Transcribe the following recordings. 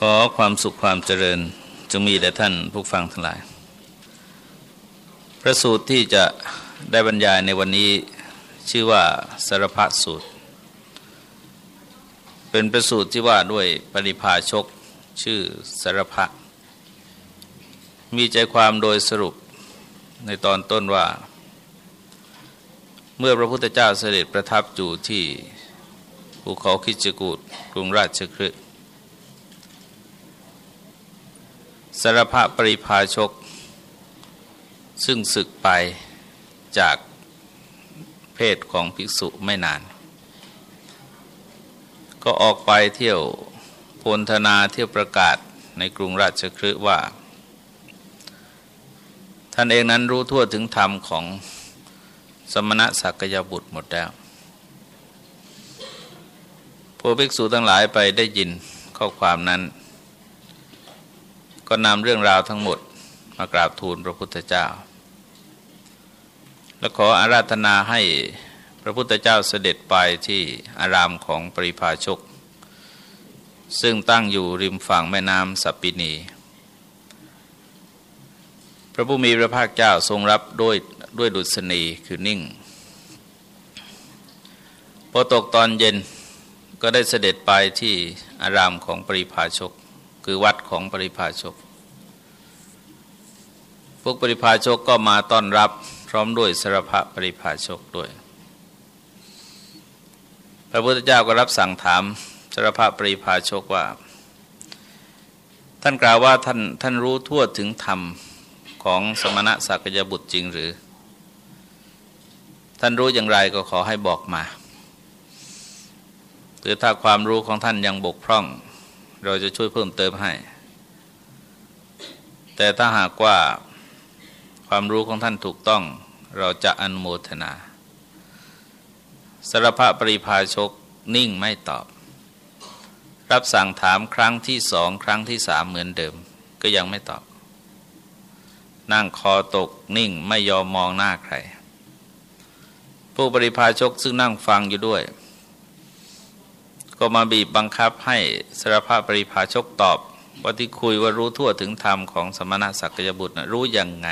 ขอความสุขความเจริญจงมีแด่ท่านผู้ฟังทั้งหลาย พระสูตรที่จะได้บรรยายในวันนี้ชื่อว่าสารพัดสูตร เป็นประสูตรที่ว่าด้วยปริภาชกชื่อสารพะมีใจความโดยสรุปในตอนต้นว่า เมื่อพระพุทธเจ้าเสด็จประทับอยู่ที่ภูเขาคิจกูดกรุงราชคฤห์ สารพะปริภาชก ซึ่งศึกไปจากเพศของภิกษุไม่นาน ก็ออกไปเที่ยวพลธนาเที่ยวประกาศในกรุงราชคฤห์ว่า ท่านเองนั้นรู้ทั่วถึงธรรมของสมณะสักยบุตรหมดแล้วพวกภิกษุทั้งหลายไปได้ยินข้อความนั้น ก็นำเรื่องราวทั้งหมดมากราบทูลพระพุทธเจ้า และขออาราธนาให้พระพุทธเจ้าเสด็จไปที่อารามของปริภาชก ซึ่งตั้งอยู่ริมฝั่งแม่น้ำสัปปินี พระผู้มีพระภาคเจ้าทรงรับด้วยด้วยดุษณีคือนิ่ง พอตกตอนเย็นก็ได้เสด็จไปที่อารามของปริภาชก คือวัดของปริพาชก พวกปริพาชกก็มาต้อนรับพร้อมด้วยสารพะปริพาชกด้วย พระพุทธเจ้าก็รับสั่งถามสารพะปริพาชกว่า ท่านกล่าวว่าท่านท่านรู้ทั่วถึงธรรมของสมณะสักยบุตรจริงหรือ ท่านรู้อย่างไรก็ขอให้บอกมาหรือถ้าความรู้ของท่านยังบกพร่อง เราจะช่วยเพิ่มเติมให้ แต่ถ้าหากว่าความรู้ของท่านถูกต้องเราจะอนุโมทนาสารภะปริภาชกนิ่งไม่ตอบ รับสั่งถามครั้งที่สองครั้งที่สามเหมือนเดิม ก็ยังไม่ตอบ นั่งคอตกนิ่งไม่ยอมมองหน้าใคร ผู้ปริพาชกซึ่งนั่งฟังอยู่ด้วย ก็มาบีบบังคับให้สารภาพปริภาชกตอบว่าที่คุยว่ารู้ทั่วถึงธรรมของสมณะสักยบุตรนะรู้ยังไง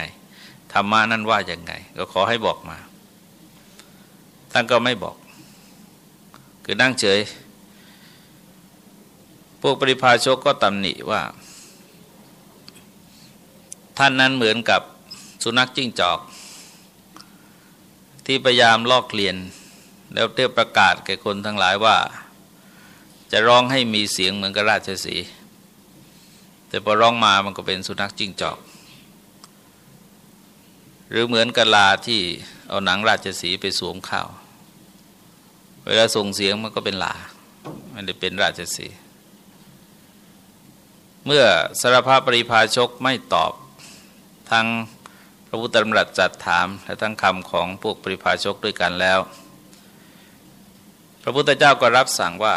ธรรมะนั้นว่าอยังไง ก็ขอให้บอกมาท่านก็ไม่บอก คือนั่งเฉย พวกปริพาชกก็ตำหนิว่า ท่านนั้นเหมือนกับสุนัขจิ้งจอก ที่พยายามลอกเลียน แล้วเที่ยวประกาศแก่คนทั้งหลายว่า จะร้องให้มีเสียงเหมือนกับราชสีแต่พอร้องมามันก็เป็นสุนัขจิ้งจอก หรือเหมือนกะลาที่เอาหนังราชสีไปสวมข้าว เวลาส่งเสียงมันก็เป็นลามันได้เป็นราชสีเมื่อสารภาพปริพาชกไม่ตอบทั้งพระพุทธธรรมรัสจัดถาม และทั้งคำของพวกปริพาชกด้วยกันแล้ว พระพุทธเจ้าก็รับสั่งว่า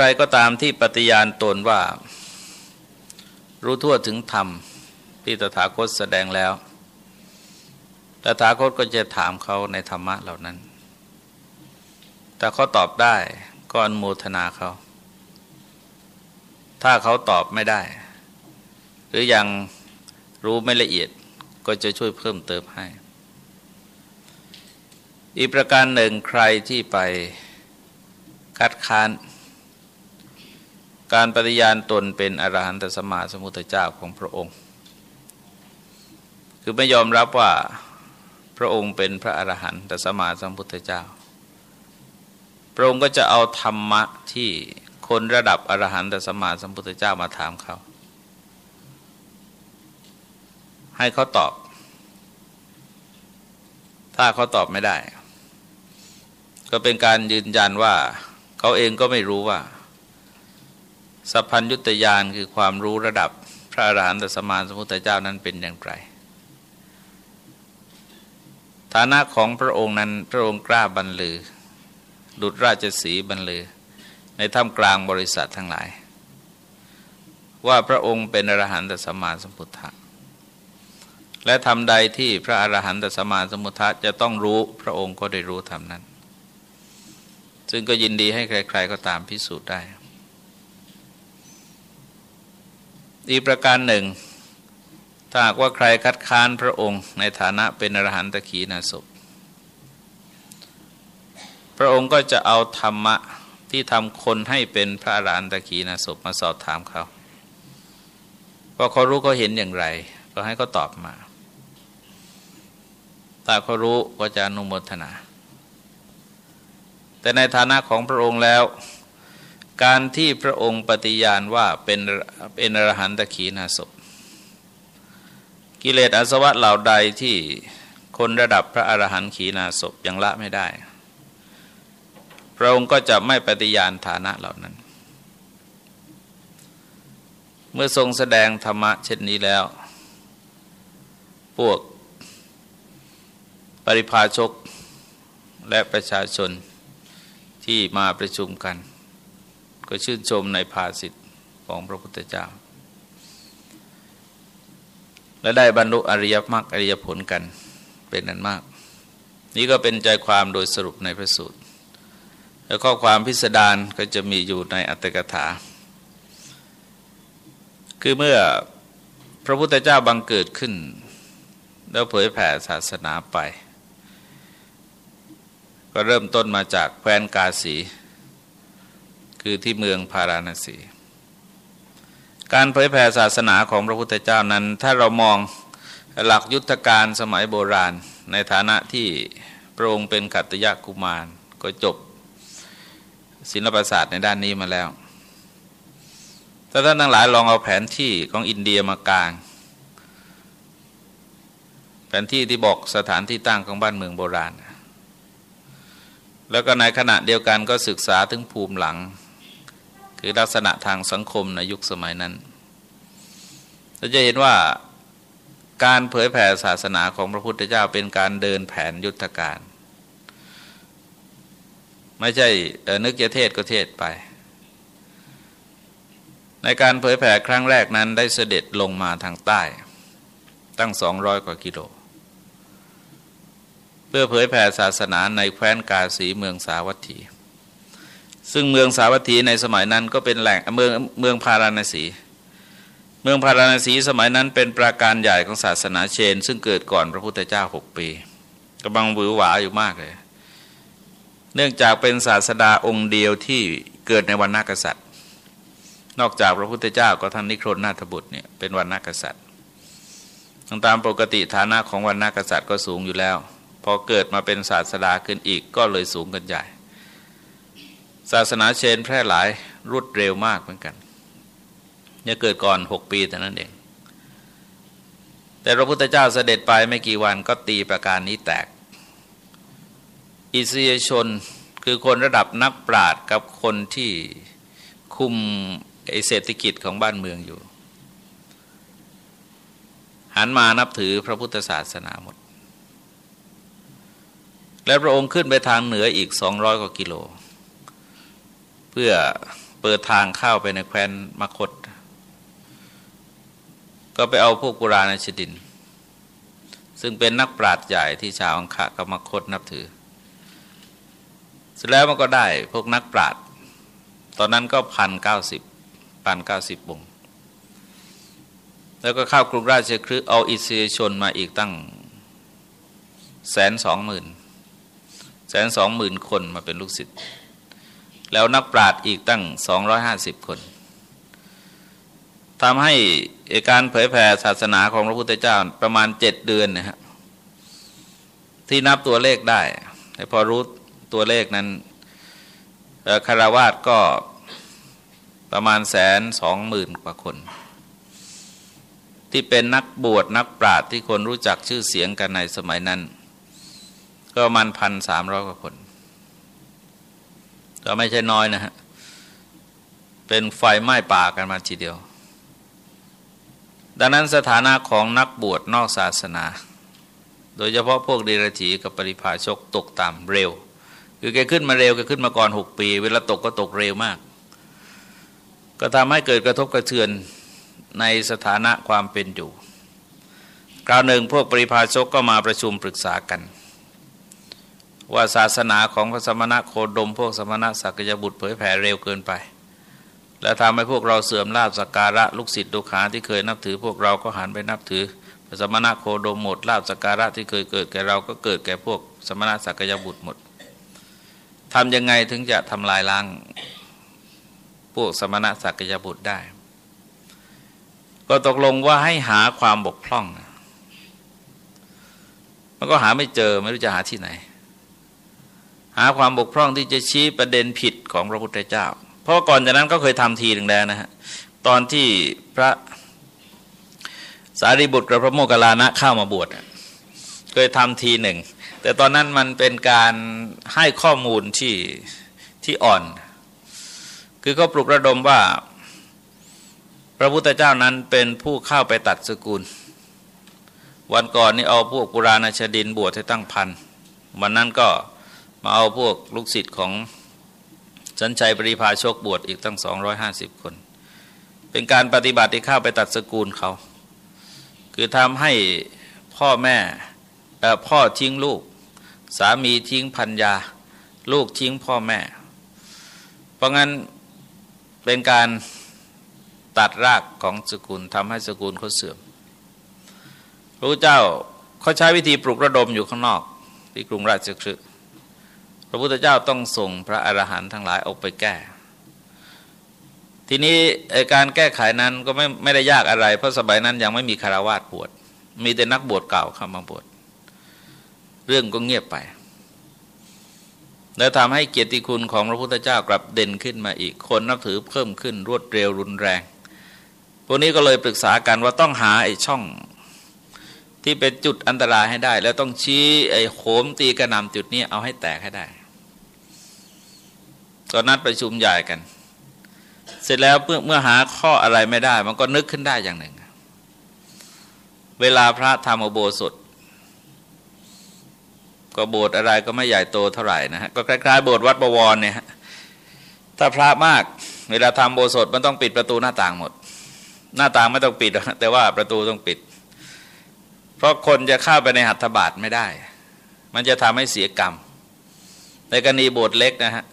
ใครก็ตามที่ปฏิญาณตนว่า รู้ทั่วถึงธรรมที่ตถาคตแสดงแล้ว ตถาคตก็จะถามเขาในธรรมะเหล่านั้น แต่เขาตอบได้ก็อนโมทนาเขา ถ้าเขาตอบไม่ได้ หรือยังรู้ไม่ละเอียดก็จะช่วยเพิ่มเติมให้ อีกประการหนึ่งใครที่ไปคัดค้าน การปฏิญาณตนเป็นอรหันตสมาสมุทธเจ้าของพระองค์ คือไม่ยอมรับว่าพระองค์เป็นพระอรหันตสมาสมุทธเจ้า พระองค์ก็จะเอาธรรมะที่คนระดับอรหันตสมาสมุทธเจ้ามาถามเขา ให้เขาตอบ ถ้าเขาตอบไม่ได้ ก็เป็นการยืนยันว่า เขาเองก็ไม่รู้ว่า สัพพัญยุตยานคือความรู้ระดับพระอรหันตสมาสมุทธเจ้านั้นเป็นอย่างไร ฐานะของพระองค์นั้นพระองค์กล้าบรรลือ ดุจราชสีบรรลือ ในท่ามกลางบริษัททั้งหลาย ว่าพระองค์เป็นอรหันตสมาสมุทธะและทำใดที่พระอรหันตสมาสมุทธะจะต้องรู้พระองค์ก็ได้รู้ทำนั้น ซึ่งก็ยินดีให้ใคร ๆ ก็ตามพิสูจน์ได้ อีกประการหนึ่ง ถ้าหากว่าใครคัดค้านพระองค์ ในฐานะเป็นอรหันตขีนาศพพระองค์ก็จะเอาธรรมะที่ทำคนให้เป็นพระอรหันตขีนาศพมาสอบถามเขาว่าเขารู้เขาเห็นอย่างไร ก็ให้เขาตอบมาถ้าเขารู้ก็จะอนุโมทนา แต่ในฐานะของพระองค์แล้ว การที่พระองค์ปฏิญาณว่าเป็นเป็นอรหันตขีนาศพกิเลสอาสวะเหล่าใดที่คนระดับพระอรหันต์ขีนาศพยังละไม่ได้ พระองค์ก็จะไม่ปฏิญาณฐานะเหล่านั้น เมื่อทรงแสดงธรรมะเช่นนี้แล้ว พวกปริพาชกและประชาชนที่มาประชุมกัน ก็ชื่นชมในภาสิทธิ์ของพระพุทธเจ้า และได้บรรลุอริยมรรคอริยผลกันเป็นนั้นมาก นี่ก็เป็นใจความโดยสรุปในพระสูตร แล้วข้อความพิสดารก็จะมีอยู่ในอัตถกถา คือเมื่อพระพุทธเจ้าบังเกิดขึ้น แล้วเผยแผ่ศาสนาไป ก็เริ่มต้นมาจากแคว้นกาสี คือที่เมืองพาราณสี การเผยแผ่ศาสนาของพระพุทธเจ้านั้น ถ้าเรามองหลักยุทธการสมัยโบราณ ในฐานะที่พระองค์เป็นขัตยะกุมาร ก็จบศิลปศาสตร์ในด้านนี้มาแล้วถ้าท่านทั้งหลายลองเอาแผนที่ของอินเดียมากลาง แผนที่ที่บอกสถานที่ตั้งของบ้านเมืองโบราณ แล้วก็ในขณะเดียวกันก็ศึกษาถึงภูมิหลัง คือลักษณะทางสังคมในยุคสมัยนั้นเราจะเห็นว่าการเผยแผ่ศาสนาของพระพุทธเจ้าเป็นการเดินแผนยุทธการ ไม่ใช่นึกจะเทศก็เทศไป ในการเผยแผ่ครั้งแรกนั้นได้เสด็จลงมาทางใต้ ตั้งสองร้อยกว่ากิโล เพื่อเผยแผ่ศาสนาในแคว้นกาสีเมืองสาวัตถี ซึ่งเมืองสาวัตถีในสมัยนั้นก็เป็นแหล่งเมืองเมืองพาราณสี เมืองพาราณสีสมัยนั้นเป็นปราการใหญ่ของศาสนาเชน ซึ่งเกิดก่อนพระพุทธเจ้าหกปีกำลังหวือหวาอยู่มากเลย เนื่องจากเป็นศาสดาองค์เดียวที่เกิดในวันนักษัตริย์ นอกจากพระพุทธเจ้าก็ท่านนิครนนาถบุตรเนี่ยเป็นวันนักษัตริย์ตามปกติฐานะของวันนักษัตริย์ก็สูงอยู่แล้ว พอเกิดมาเป็นศาสดาขึ้นอีกก็เลยสูงกันใหญ่ ศาสนาเชนแพร่หลายรวดเร็วมากเหมือนกันเนี่ยเกิดก่อนหกปีแต่นั้นเอง แต่พระพุทธเจ้าเสด็จไปไม่กี่วันก็ตีประการนี้แตก อิสยชนคือคนระดับนักปราชญ์กับคนที่คุมเศรษฐกิจของบ้านเมืองอยู่ หันมานับถือพระพุทธศาสนาหมด และพระองค์ขึ้นไปทางเหนืออีกสองร้อยกว่ากิโล พื่อเปิดทางเข้าไปในแคว้นมคต ก็ไปเอาพวกกุราณชดิน ซึ่งเป็นนักปราชญ์ใหญ่ที่ชาวอังคะกับมคตนับถือ เสร็จแล้วมันก็ได้พวกนักปราชญ์ตอนนั้นก็พันเก้าสิบพันเก้าสิบวงแล้วก็เข้ากรุงราชคฤห์เอาอิสเยชนมาอีกตั้งแสนสองหมื่นแสนสองหมื่นคนมาเป็นลูกศิษย์ แล้วนักปราชญ์อีกตั้งสองร้อยห้าสิบคนทำให้การเผยแผ่ศาสนาของพระพุทธเจ้าประมาณเจ็ดเดือนนะฮะที่นับตัวเลขได้ แต่พอรู้ตัวเลขนั้นคารวาสก็ประมาณแสนสองหมื่นกว่าคน ที่เป็นนักบวชนักปราชญ์ที่คนรู้จักชื่อเสียงกันในสมัยนั้น ก็มันพันสามร้อยกว่าคน ก็ไม่ใช่น้อยนะฮะ เป็นไฟไหม้ป่ากันมาทีเดียว ดังนั้นสถานะของนักบวชนอกศาสนา โดยเฉพาะพวกเดรัจฉีกับปริพาชกตกต่ำเร็ว คือแกขึ้นมาเร็วแกขึ้นมาก่อนหกปี เวลาตกก็ตกเร็วมาก ก็ทำให้เกิดกระทบกระเทือนในสถานะความเป็นอยู่คราวหนึ่งพวกปริพาชกก็มาประชุมปรึกษากัน ว่าศาสนาของพระสมณะโคดม พวกสมณะสักยบุตรเผยแผ่เร็วเกินไป และทำให้พวกเราเสื่อมลาบสักการะลูกศิษย์ลูกหาที่เคยนับถือ พวกเราก็หันไปนับถือสมณะโคดมหมดลาบสัการะที่เคยเกิดแก่เราก็เกิดแก่พวกสมณะสักยบุตรหมดทำยังไงถึงจะทำลายล้างพวกสมณะสักยบุตรได้ ก็ตกลงว่าให้หาความบกพร่องมันก็หาไม่เจอไม่รู้จะหาที่ไหน หาความบกพร่องที่จะชี้ประเด็นผิดของพระพุทธเจ้า เพราะก่อนจากนั้นก็เคยทำทีหนึ่งแล้วนะฮะตอนที่พระสารีบุตรกับพระโมคคัลลานะเข้ามาบวชเคยทำทีหนึ่ง แต่ตอนนั้นมันเป็นการให้ข้อมูลที่ที่อ่อน คือเขาปลุกระดมว่า พระพุทธเจ้านั้นเป็นผู้เข้าไปตัดสกุล วันก่อนนี่เอาพวกปุราณชดินบวชให้ตั้งพันวันนั้นก็ มาเอาพวกลูกศิษย์ของสันชัยปริพาชกบวชอีกตั้ง 250 คน เป็นการปฏิบัติที่เข้าไปตัดสกุลเขา คือทำให้พ่อแม่พ่อทิ้งลูก สามีทิ้งพันยา ลูกทิ้งพ่อแม่ เพราะงั้นเป็นการตัดรากของสกุลทำให้สกุลเขาเสื่อมรู้เจ้าเขาใช้วิธีปลุกระดมอยู่ข้างนอก ที่กรุงราชคฤห์ พระพุทธเจ้าต้องส่งพระอรหันต์ทั้งหลายออกไปแก้ ทีนี้การแก้ไขนั้นก็ไม่ไม่ได้ยากอะไร เพราะสมัยนั้นยังไม่มีคารวาสบวชมีแต่นักบวชเก่าเข้ามาบวชเรื่องก็เงียบไป แล้วทำให้เกียรติคุณของพระพุทธเจ้ากลับเด่นขึ้นมาอีกคนนับถือเพิ่มขึ้นรวดเร็วรุนแรง พวกนี้ก็เลยปรึกษากันว่าต้องหาไอ้ช่องที่เป็นจุดอันตรายให้ได้ แล้วต้องชี้ไอ้โขมตีกระนำจุดนี้เอาให้แตกให้ได้ ก็นัดประชุมใหญ่กัน เสร็จแล้วเมื่อเมื่อหาข้ออะไรไม่ได้ มันก็นึกขึ้นได้อย่างหนึ่ง เวลาพระทำอโบสถก็โบสถ์อะไรก็ไม่ใหญ่โตเท่าไหร่นะฮะก็คล้ายๆโบสถ์วัดบวรเนี่ยถ้าพระมาก เวลาทำโบสถ์มันต้องปิดประตูหน้าต่างหมด หน้าต่างไม่ต้องปิด แต่ว่าประตูต้องปิด เพราะคนจะเข้าไปในหัตถบาทไม่ได้ มันจะทำให้เสียกรรม ในกรณีโบสถ์เล็กนะฮะ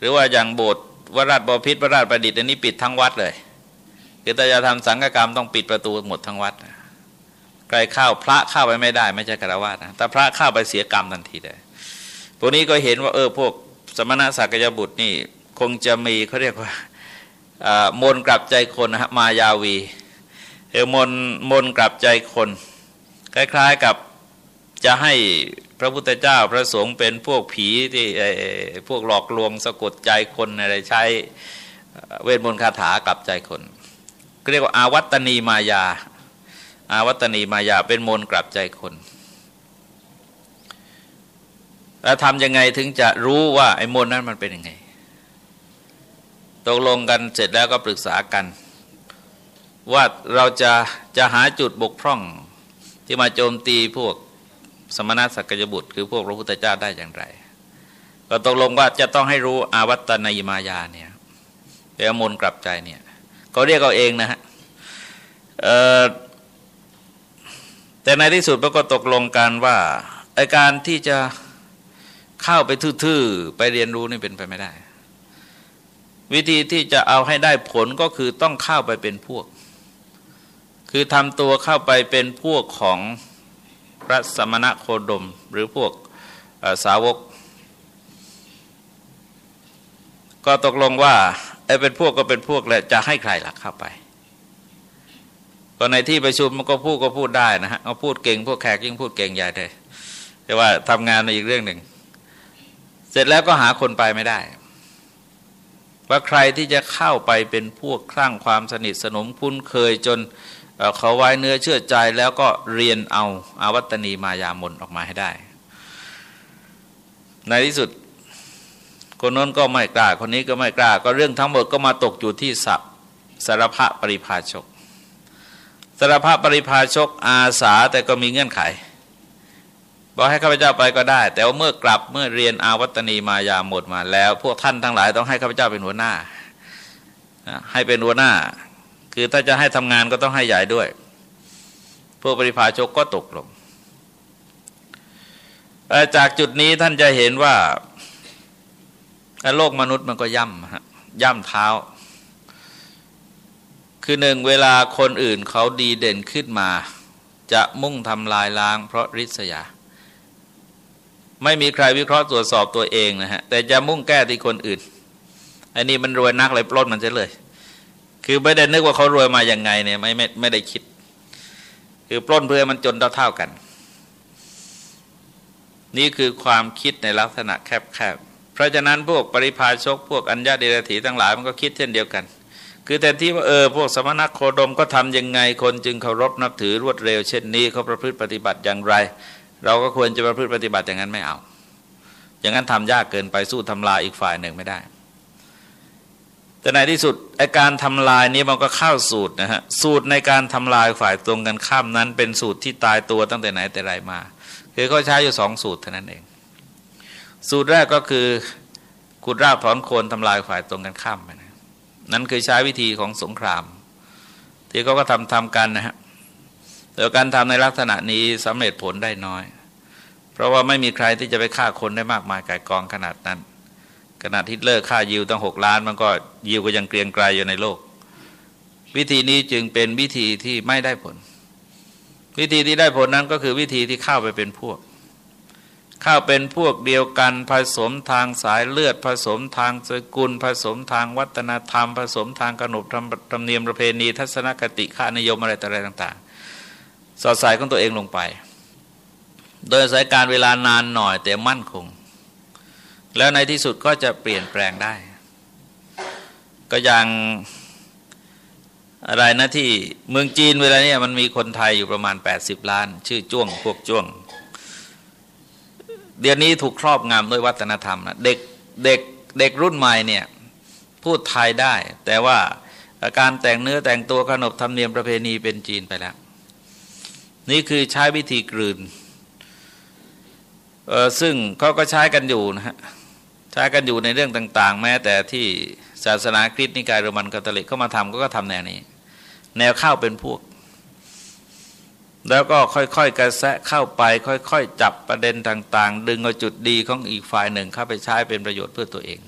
หรือว่าอย่างโบสถ์วราชบพิษวราชประดิษฐ์อันนี้ปิดทั้งวัดเลยคือถ้าจะทำสังฆกรรมต้องปิดประตูหมดทั้งวัดใครเข้าพระเข้าไปไม่ได้ ไม่ใช่คารวะนะแต่พระเข้าไปเสียกรรมทันทีเลยพวกนี้ก็เห็นว่าเออพวกสมณะสักยบุตรนี่คงจะมีเขาเรียกว่ามนกลับใจคนนะฮะมายาวีเออมนมนกลับใจคน คล้าย ๆกับจะให้ พระพุทธเจ้าพระสงฆ์เป็นพวกผีที่พวกหลอกลวงสะกดใจคนอะไรใช้เวทมนต์คาถากลับใจคนเรียกว่าอาวัตนีมายา อาวัตนีมายาเป็นมนกลับใจคนแล้วทำยังไงถึงจะรู้ว่าไอ้มนนั้นมันเป็นยังไง ตกลงกันเสร็จแล้วก็ปรึกษากัน ว่าเราจะจะหาจุดบกพร่องที่มาโจมตีพวก สมณะสักยบุตร คือพวกพระพุทธเจ้าได้อย่างไร ก็ตกลงว่าจะต้องให้รู้อาวัตนายมายาเนี่ยเป็นอมนกลับใจเนี่ยเขาเรียกเอาเองนะฮะแต่ในที่สุดเราก็ตกลงกันว่าไอการที่จะเข้าไปทื่อๆไปเรียนรู้นี่เป็นไปไม่ได้ วิธีที่จะเอาให้ได้ผลก็คือต้องเข้าไปเป็นพวก คือทำตัวเข้าไปเป็นพวกของ ระสมณะโคดม หรือพวกสาวก ก็ตกลงว่าไอ้เป็นพวกก็เป็นพวกแหละจะให้ใครหลักเข้าไปก็ในที่ประชุมมันก็พูดก็พูดได้นะฮะก็พูดเก่งพวกแขกยิ่งพูดเก่งใหญ่เลยแต่ว่าทำงานในอีกเรื่องหนึ่ง เสร็จแล้วก็หาคนไปไม่ได้ ว่าใครที่จะเข้าไปเป็นพวกคลั่งความสนิทสนมคุ้นเคยจน เขาไว้เนื้อเชื่อใจแล้วก็เรียนเอาอาวัตนีมายามนออกมาให้ได้ ในที่สุดคนน้นก็ไม่กล้า คนนี้ก็ไม่กล้า ก็เรื่องทั้งหมดก็มาตกอยู่ที่สับสารภะปริภาชก สารภะปริภาชกอาสาแต่ก็มีเงื่อนไข บอกให้ข้าพเจ้าไปก็ได้ แต่ว่าเมื่อกลับเมื่อเรียนอาวัตนีมายาหมดมาแล้ว พวกท่านทั้งหลายต้องให้ข้าพเจ้าเป็นหัวหน้า ให้เป็นหัวหน้า คือถ้าจะให้ทำงานก็ต้องให้ใหญ่ด้วย พวกปริพาชกก็ตกลง จากจุดนี้ท่านจะเห็นว่า โลกมนุษย์มันก็ย่ำย่ำเท้า คือหนึ่งเวลาคนอื่นเขาดีเด่นขึ้นมา จะมุ่งทำลายล้าง เพราะริษยา ไม่มีใครวิเคราะห์ตรวจสอบตัวเองนะฮะ แต่จะมุ่งแก้ที่คนอื่น อันนี้มันรวยนักเลยปล้นมันจะเลย คือไม่ได้นึกว่าเขารวยมาอย่างไงเนี่ยไม่ไม่ไม่ได้คิด คือปล้นเพื่อมันจนเท่าๆกัน นี่คือความคิดในลักษณะแคบๆเพราะฉะนั้นพวกปริพาชกพวกอัญญาเดรถีทั้งหลายมันก็คิดเช่นเดียวกัน คือแต่ที่ว่าเออพวกสมณโคดมก็ทํำยังไงคนจึงเคารพนับถือรวดเร็ว เช่นนี้เขาประพฤติปฏิบัติอย่างไร เราก็ควรจะประพฤติปฏิบัติอย่างนั้นไม่เอา อย่างนั้นทำยากเกินไปสู้ทำลายอีกฝ่ายหนึ่งไม่ได้ แต่ในที่สุดไอการทำลายนี้มันก็เข้าสูตรนะฮะสูตรในการทำลายฝ่ายตรงกันข้ามนั้น เป็นสูตรที่ตายตัวตั้งแต่ไหนแต่ไรมา คือเขาใช้อยู่สองสูตรเท่านั้นเอง สูตรแรกก็คือขุดรากถอนโคนทำลายฝ่ายตรงกันข้ามนะนั่นคือใช้วิธีของสงคราม ที่เขาก็ทำทำกันนะฮะแต่การทำในลักษณะนี้สำเร็จผลได้น้อย เพราะว่าไม่มีใครที่จะไปฆ่าคนได้มากมายกายกองขนาดนั้น ขณะที่เลิกค่ายิวตั้งหกล้าน มันก็ยิวก็ยังเกรียงไกรอยู่ในโลก วิธีนี้จึงเป็นวิธีที่ไม่ได้ผล วิธีที่ได้ผลนั้นก็คือวิธีที่เข้าไปเป็นพวก เข้าเป็นพวกเดียวกันผสมทางสายเลือดผสมทางสกุล ผสมทางวัฒนธรรม ผสมทางขนบธรรมเนียมประเพณี ทัศนคติค่านิยมอะไรต่ออะไรต่าง ๆ สอดสายของตัวเองลงไป โดยสายการเวลานานหน่อยแต่มั่นคง แล้วในที่สุดก็จะเปลี่ยนแปลงได้ ก็อย่างอะไรนะที่เมืองจีนเวลาเนี้ยมันมีคนไทยอยู่ประมาณ 80 ล้าน ชื่อจ้วงพวกจ้วง เดี๋ยวนี้ถูกครอบงำด้วยวัฒนธรรมนะเด็กเด็กเด็กรุ่นใหม่เนี่ยพูดไทยได้ แต่ว่าการแต่งเนื้อแต่งตัวขนบธรรมเนียมประเพณีเป็นจีนไปแล้ว นี่คือใช้วิธีกลืนซึ่งเขาก็ใช้กันอยู่นะฮะ ใช้กันอยู่ในเรื่องต่าง ๆ แม้แต่ที่ศาสนาคริสต์นิกายโรมันคาทอลิกเข้ามาทำก็ก็ทำแนวนี้ แนวเข้าเป็นพวก แล้วก็ค่อยๆกระแสะเข้าไป ค่อย ๆ จับประเด็นต่าง ๆ ดึงเอาจุดดีของอีกฝ่ายหนึ่งเข้าไปใช้เป็นประโยชน์เพื่อตัวเอง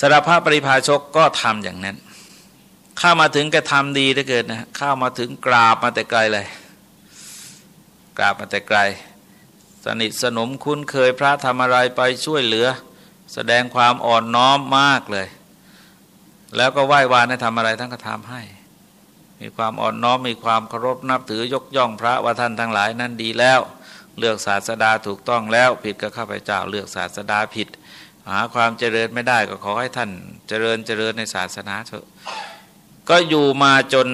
สารภาพปริพาชกก็ทำอย่างนั้น เข้ามาถึงแกทำดีได้เกิดนะเข้ามาถึงกราบมาแต่ไกลเลย กราบมาแต่ไกล สนิทสนมคุ้นเคยพระทำอะไรไปช่วยเหลือ แสดงความอ่อนน้อมมากเลย แล้วก็ไหว้วานให้ทำอะไรท่านก็ทำให้ มีความอ่อนน้อมมีความเคารพนับถือยกย่องพระว่าท่านทั้งหลายนั้นดีแล้ว เลือกศาสดาถูกต้องแล้วผิดก็ข้าพเจ้าเลือกศาสดาผิด หาความเจริญไม่ได้ก็ขอให้ท่านเจริญเจริญในศาสนาเถอะก็อยู่มาจน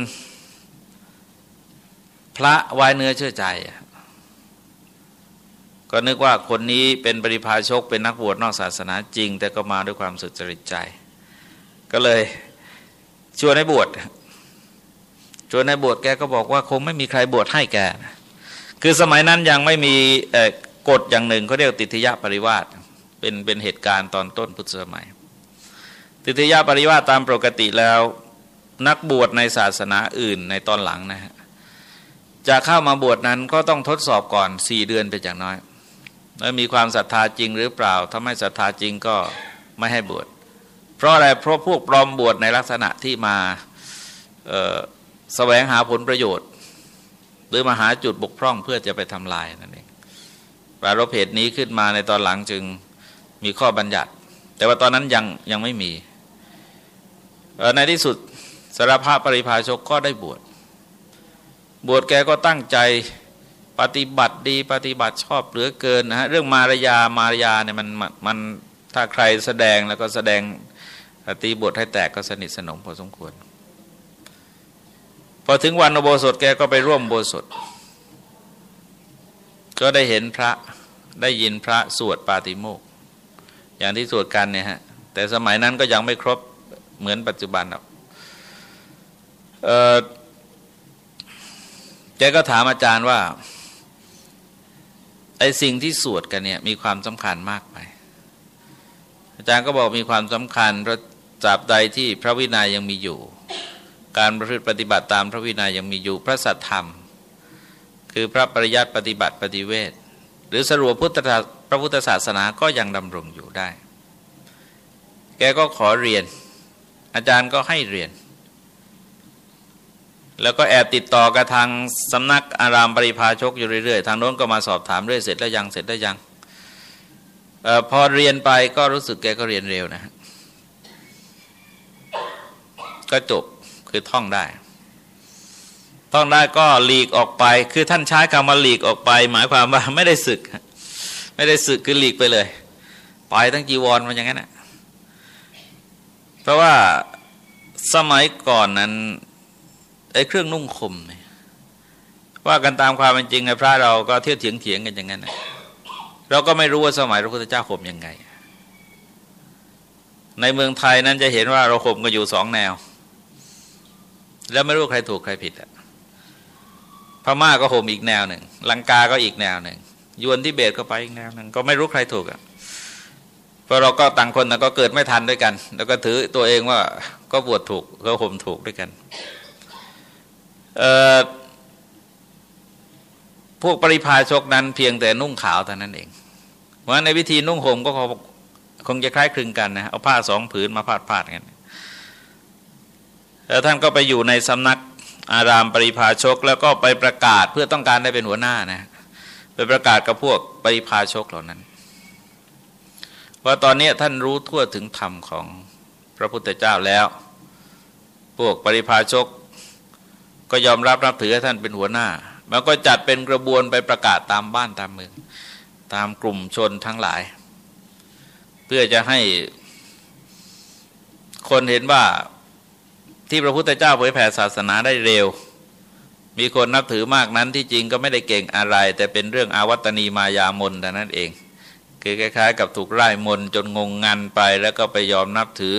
พระไว้เนื้อเชื่อใจ ก็นึกว่าคนนี้เป็นปริพาชกเป็นนักบวชนอกศาสนาจริง แต่ก็มาด้วยความสุจริตใจ ก็เลยชวนให้บวชชวนให้บวชแกก็บอกว่าคงไม่มีใครบวชให้แก คือสมัยนั้นยังไม่มีกฎอย่างหนึ่งเขาเรียกติทยปริวาสเป็นเป็นเหตุการณ์ตอนต้นพุทธสมัย ติทยปริวาสตามปกติแล้ว นักบวชในศาสนาอื่นในตอนหลังนะฮะจะเข้ามาบวชนั้นก็ต้องทดสอบก่อนสี่เดือนเป็นอย่างน้อย แล้วมีความศรัทธาจริงหรือเปล่า ถ้าไม่ศรัทธาจริงก็ไม่ให้บวช เพราะอะไร เพราะพวกปลอมบวชในลักษณะที่มาแสวงหาผลประโยชน์ หรือมาหาจุดบกพร่องเพื่อจะไปทำลายนั่นเองปรารบเหตุนี้ขึ้นมาในตอนหลังจึงมีข้อบัญญัติ แต่ว่าตอนนั้นยังยังไม่มี ในที่สุดสารภาพปริภาชกก็ได้บวช บวชแกก็ตั้งใจ ปฏิบัติดีปฏิบัติชอบเหลือเกินนะฮะเรื่องมารยามารยาเนี่ยมันมันถ้าใครแสดงแล้วก็แสดงตีบทให้แตกก็สนิทสนมพอสมควร พอถึงวันอโบสถแกก็ไปร่วมโบสถก็ได้เห็นพระได้ยินพระสวดปาติโมกอย่างที่สวดกันเนี่ยฮะแต่สมัยนั้นก็ยังไม่ครบเหมือนปัจจุบันหรอกแกก็ถามอาจารย์ว่า ไอ้สิ่งที่สวดกันเนี่ยมีความสำคัญมากไป อาจารย์ก็บอกมีความสำคัญเพราะตราบใดที่พระวินัยยังมีอยู่ การประพฤติปฏิบัติตามพระวินัยยังมีอยู่พระสัทธรรม คือพระปริยัติปฏิบัติปฏิเวทหรือสรุปพุทธพระพุทธศาสนาก็ยังดำรงอยู่ได้ แกก็ขอเรียน อาจารย์ก็ให้เรียน แล้วก็แอบติดต่อกับทางสำนักอารามปริพาชกอยู่เรื่อยๆ ทางโน้นก็มาสอบถามเรื่อยเสร็จแล้วยังเสร็จแล้วยังออพอเรียนไปก็รู้สึกแกก็เรียนเร็วนะ ก็จบคือท่องได้ ท่องได้ก็หลีกออกไป คือท่านใช้คำว่าหลีกออกไป หมายความว่าไม่ได้ศึก ไม่ได้ศึกคือหลีกไปเลย ไปตั้งจีวรมันอย่างนั้นนะเพราะว่าสมัยก่อนนั้น ไอ้เครื่องนุ่งข่มว่ากันตามความเป็นจริงไอ้พระเราก็เที่ยวเถียงเถียงกันอย่างนั้นเราก็ไม่รู้ว่าสมัยพระพุทธเจ้าข่มยังไง ในเมืองไทยนั้นจะเห็นว่าเราข่มกันอยู่สองแนว แล้วไม่รู้ใครถูกใครผิดอะพม่าก็ข่มอีกแนวหนึ่งลังกาก็อีกแนวหนึ่งยวนที่เบตก็ไปอีกแนวหนึ่งก็ไม่รู้ใครถูกอะเพราะเราก็ต่างคนต่ก็เกิดไม่ทันด้วยกัน แล้วก็ถือตัวเองว่าก็บวชถูกก็ข่มถูกด้วยกัน พวกปริพาชกนั้นเพียงแต่นุ่งขาวเท่านั้นเอง เพราะในวิธีนุ่งห่มก็คงจะคล้ายคลึงกันนะเอาผ้าสองผืนมาพาดพาดกันแล้วท่านก็ไปอยู่ในสำนักอารามปริพาชก แล้วก็ไปประกาศเพื่อต้องการได้เป็นหัวหน้านะไปประกาศกับพวกปริพาชกเหล่านั้น ว่าตอนนี้ท่านรู้ทั่วถึงธรรมของพระพุทธเจ้าแล้ว พวกปริพาชก ก็ยอมรับนับถือท่านเป็นหัวหน้า มันก็จัดเป็นกระบวนไปประกาศตามบ้านตามเมืองตามกลุ่มชนทั้งหลาย เพื่อจะให้คนเห็นว่าที่พระพุทธเจ้าเผยแผ่ศาสนาได้เร็ว มีคนนับถือมากนั้นที่จริงก็ไม่ได้เก่งอะไร แต่เป็นเรื่องอาวัตนีมายามนแต่นั้นเอง คือคล้าย ๆ กับถูกไล่มนจนงงงันไปแล้วก็ไปยอมนับถือ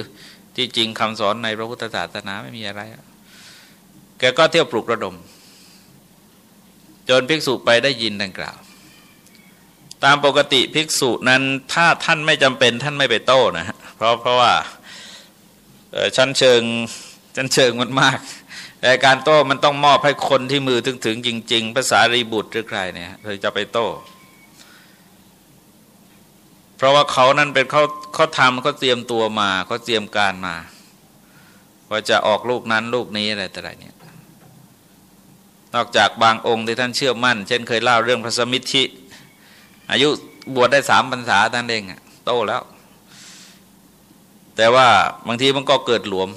ที่จริงคำสอนในพระพุทธศาสนาไม่มีอะไร กก็เที่ยวปลุกระดม จนภิกษุไปได้ยินดังกล่าว ตามปกติภิกษุนั้นถ้าท่านไม่จำเป็นท่านไม่ไปโต้นะเพราะเพราะว่าชั้นเชิงชั้นเชิงมันมากแต่การโต้มันต้องมอบให้คนที่มือถึงถึงจริง ๆ ภาษารีบุตรหรือใครเนี่ยถึงจะไปโต้ เพราะว่าเขานั้นเป็นเขาเขาทำเขาเตรียมตัวมาเขาเตรียมการมาว่าจะออกลูกนั้นลูกนี้อะไรแต่ไรเนี่ย นอกจากบางองค์ที่ท่านเชื่อมั่น เช่นเคยเล่าเรื่องพระสมิทธิอายุบวชได้สามพรรษาท่านเองโตแล้ว แต่ว่าบางทีมันก็เกิดหลวม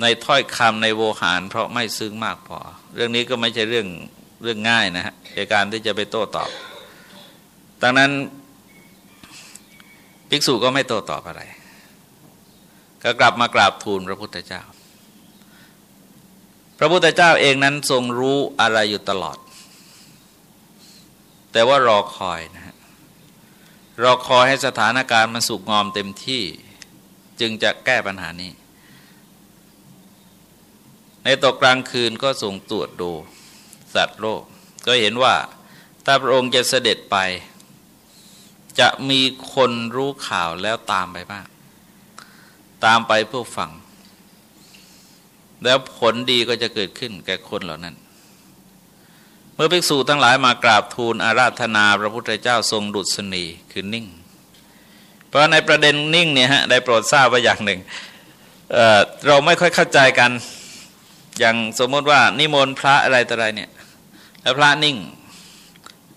ในถ้อยคำในโวหาร เพราะไม่ซึ้งมากพอ เรื่องนี้ก็ไม่ใช่เรื่องเรื่องง่ายนะฮะในการที่จะไปโต้ตอบ ดังนั้นภิกษุก็ไม่โต้ตอบอะไร ก็กลับมากราบทูลพระพุทธเจ้า ระพุทธเจ้าเองนั้นทรงรู้อะไรอยู่ตลอด แต่ว่ารอคอยนะฮะรอคอยให้สถานการณ์มันสุกงอมเต็มที่จึงจะแก้ปัญหานี้ ในตกกลางคืนก็ส่งตรวจดูสัตว์โลก ก็เห็นว่าถ้าพระองค์จะเสด็จไป จะมีคนรู้ข่าวแล้วตามไปบ้าง ตามไปเพื่อฟัง แล้วผลดีก็จะเกิดขึ้นแก่คนเหล่านั้น เมื่อภิกษุทั้งหลายมากราบทูลอาราธนาพระพุทธเจ้าทรงดุษณีคือนิ่ง เพราะในประเด็นนิ่งเนี่ยฮะได้โปรดทราบว่าอย่างหนึ่งเเราไม่ค่อยเข้าใจกันอย่างสมมติว่านิมนต์พระอะไรต่ออะไรเนี่ยแล้วพระนิ่ง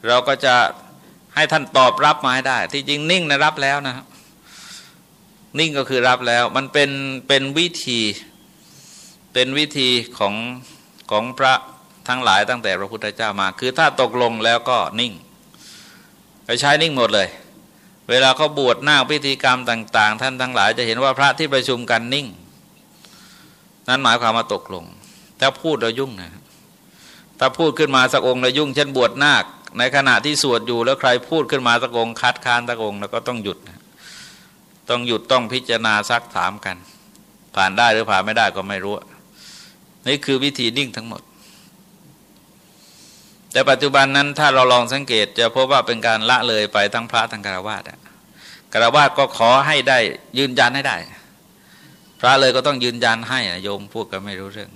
เราก็จะให้ท่านตอบรับมาให้ได้ ที่จริงนิ่งนะรับแล้วนะครับนิ่งก็คือรับแล้ว มันเป็นเป็นวิธี เป็นวิธีของของพระทั้งหลายตั้งแต่พระพุทธเจ้ามา คือถ้าตกลงแล้วก็นิ่งไปใช้นิ่งหมดเลย เวลาเขาบวชหน้าพิธีกรรมต่าง ๆ ท่านทั้งหลายจะเห็นว่าพระที่ประชุมกันนิ่ง นั้นหมายความว่าตกลงถ้าพูดเรายุ่งนะถ้าพูดขึ้นมาสักองค์เรายุ่งเช่นบวชนาค ในขณะที่สวดอยู่แล้วใครพูดขึ้นมาสักองค์คัดค้านสักองค์แล้วก็ต้องหยุดต้องหยุดต้องพิจารณาซักถามกัน ผ่านได้หรือผ่านไม่ได้ก็ไม่รู้ นี่คือวิธีนิ่งทั้งหมด แต่ปัจจุบันนั้นถ้าเราลองสังเกต จะพบว่าเป็นการละเลยไปทั้งพระทั้งคารวะคารวะก็ขอให้ได้ยืนยันให้ได้ พระเลยก็ต้องยืนยันให้โยมพูดก็ไม่รู้เรื่อง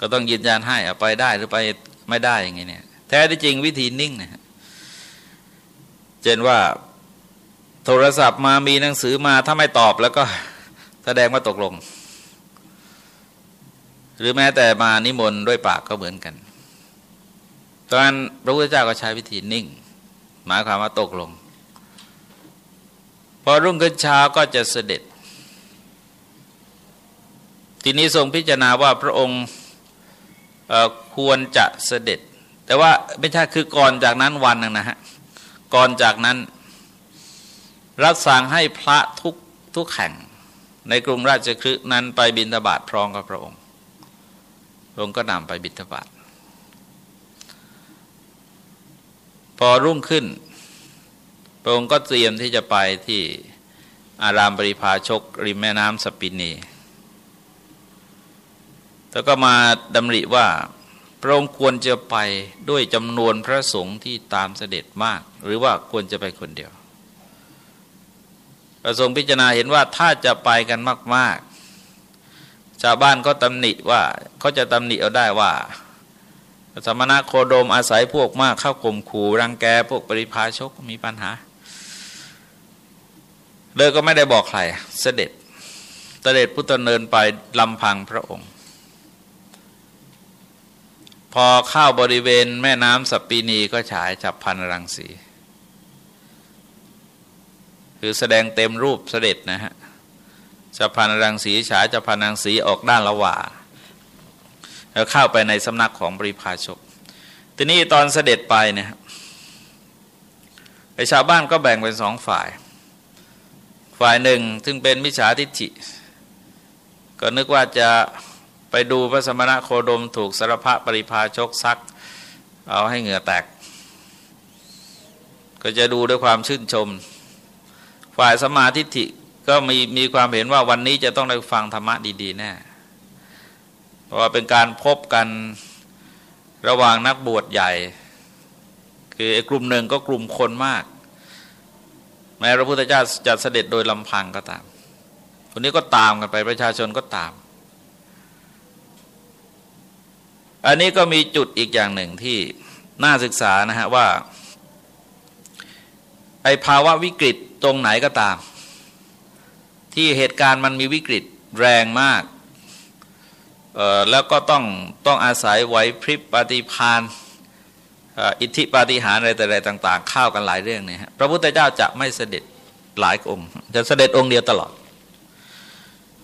ก็ต้องยืนยันให้ไปได้หรือไปไม่ได้อย่างนี้เนี่ยแท้ที่จริงวิธีนิ่งนะเจนว่าโทรศัพท์มามีหนังสือมาถ้าไม่ตอบแล้วก็แสดงว่าตกลง หรือแม้แต่มานิมนต์ด้วยปากก็เหมือนกัน ตอนนั้นพระพุทธเจ้าก็ใช้วิธีนิ่ง หมายความว่าตกลง พอรุ่งขึ้นเช้าก็จะเสด็จ ทีนี้ทรงพิจารณาว่าพระองค์ควรจะเสด็จ แต่ว่าไม่ใช่คือก่อนจากนั้นวันนึงนะฮะก่อนจากนั้น รับสั่งให้พระทุกทุกแห่ง ในกรุงราชคฤห์นั้นไปบิณฑบาตพร้อมกับพระองค์ องค์ก็นำไปบิณฑบาตพอรุ่งขึ้น พระองค์ก็เตรียมที่จะไปที่อารามปริพาชก ริมแม่น้ำสปินี แล้วก็มาดำริว่า พระองค์ควรจะไปด้วยจำนวนพระสงฆ์ที่ตามเสด็จมาก หรือว่าควรจะไปคนเดียว พระสงฆ์พิจารณาเห็นว่าถ้าจะไปกันมากๆ ชาวบ้านก็ตำหนิว่าเขาจะตำหนิเอาได้ว่า สมณะโคโดมอาศัยพวกมากเข้ากลมขู่รังแกพวกปริพาชกมีปัญหาเลยก็ไม่ได้บอกใคร เสด็จเสด็จพุทธเนินไปลำพังพระองค์ พอเข้าบริเวณแม่น้ำสปีนีก็ฉายจับพันรังสี คือแสดงเต็มรูปเสด็จนะฮะ จับพันรังสีฉายจับพันรังสีออกด้านละว่าแล้วเข้าไปในสำนักของปริพาชก ทีนี้ตอนเสด็จไปเนี่ยไอชาวบ้านก็แบ่งเป็นสองฝ่าย ฝ่ายหนึ่งซึ่งเป็นมิจฉาทิฏฐิ ก็นึกว่าจะไปดูพระสมณะโคดมถูกสารพะปริพาชกซัก เอาให้เหงื่อแตก ก็จะดูด้วยความชื่นชม ฝ่ายสมาธิฐิ ก็มีมีความเห็นว่าวันนี้จะต้องได้ฟังธรรมะดี ๆ แน่เพราะว่าเป็นการพบกันระหว่างนักบวชใหญ่ คือไอ้กลุ่มหนึ่งก็กลุ่มคนมาก แม้พระพุทธเจ้าจะเสด็จโดยลำพังก็ตามคนนี้ก็ตามกันไปประชาชนก็ตาม อันนี้ก็มีจุดอีกอย่างหนึ่งที่น่าศึกษานะฮะว่าไอภาวะวิกฤตตรงไหนก็ตาม ที่เหตุการณ์มันมีวิกฤตแรงมาก แล้วก็ต้องต้องอาศัยไหวพริบปฏิพานอิทธิปาฏิหาริย์อะไรแต่อะไรต่าง ๆ เข้ากันหลายเรื่องเนี่ยพระพุทธเจ้าจะไม่เสด็จหลายองค์ จะเสด็จองค์เดียวตลอด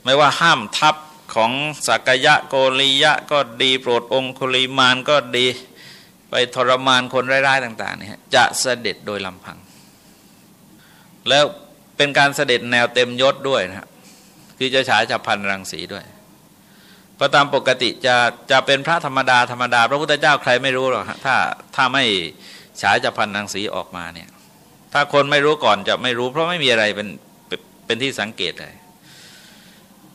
ไม่ว่าห้ามทัพของสักยะโกริยะก็ดีโปรดองคุลิมานก็ดีไปทรมานคนร้ายๆต่างๆเนี่ยจะเสด็จโดยลำพัง แล้ว เป็นการเสด็จแนวเต็มยศด้วยนะคือจะฉายจับพันรังสีด้วยพระตามปกติจะจะเป็นพระธรรมดาธรรมดา พระพุทธเจ้าใครไม่รู้หรอกถ้าถ้าไม่ฉายจะพันนางสีออกมาเนี่ยถ้าคนไม่รู้ก่อนจะไม่รู้ เพราะไม่มีอะไรเป็นเป็นที่สังเกตเลย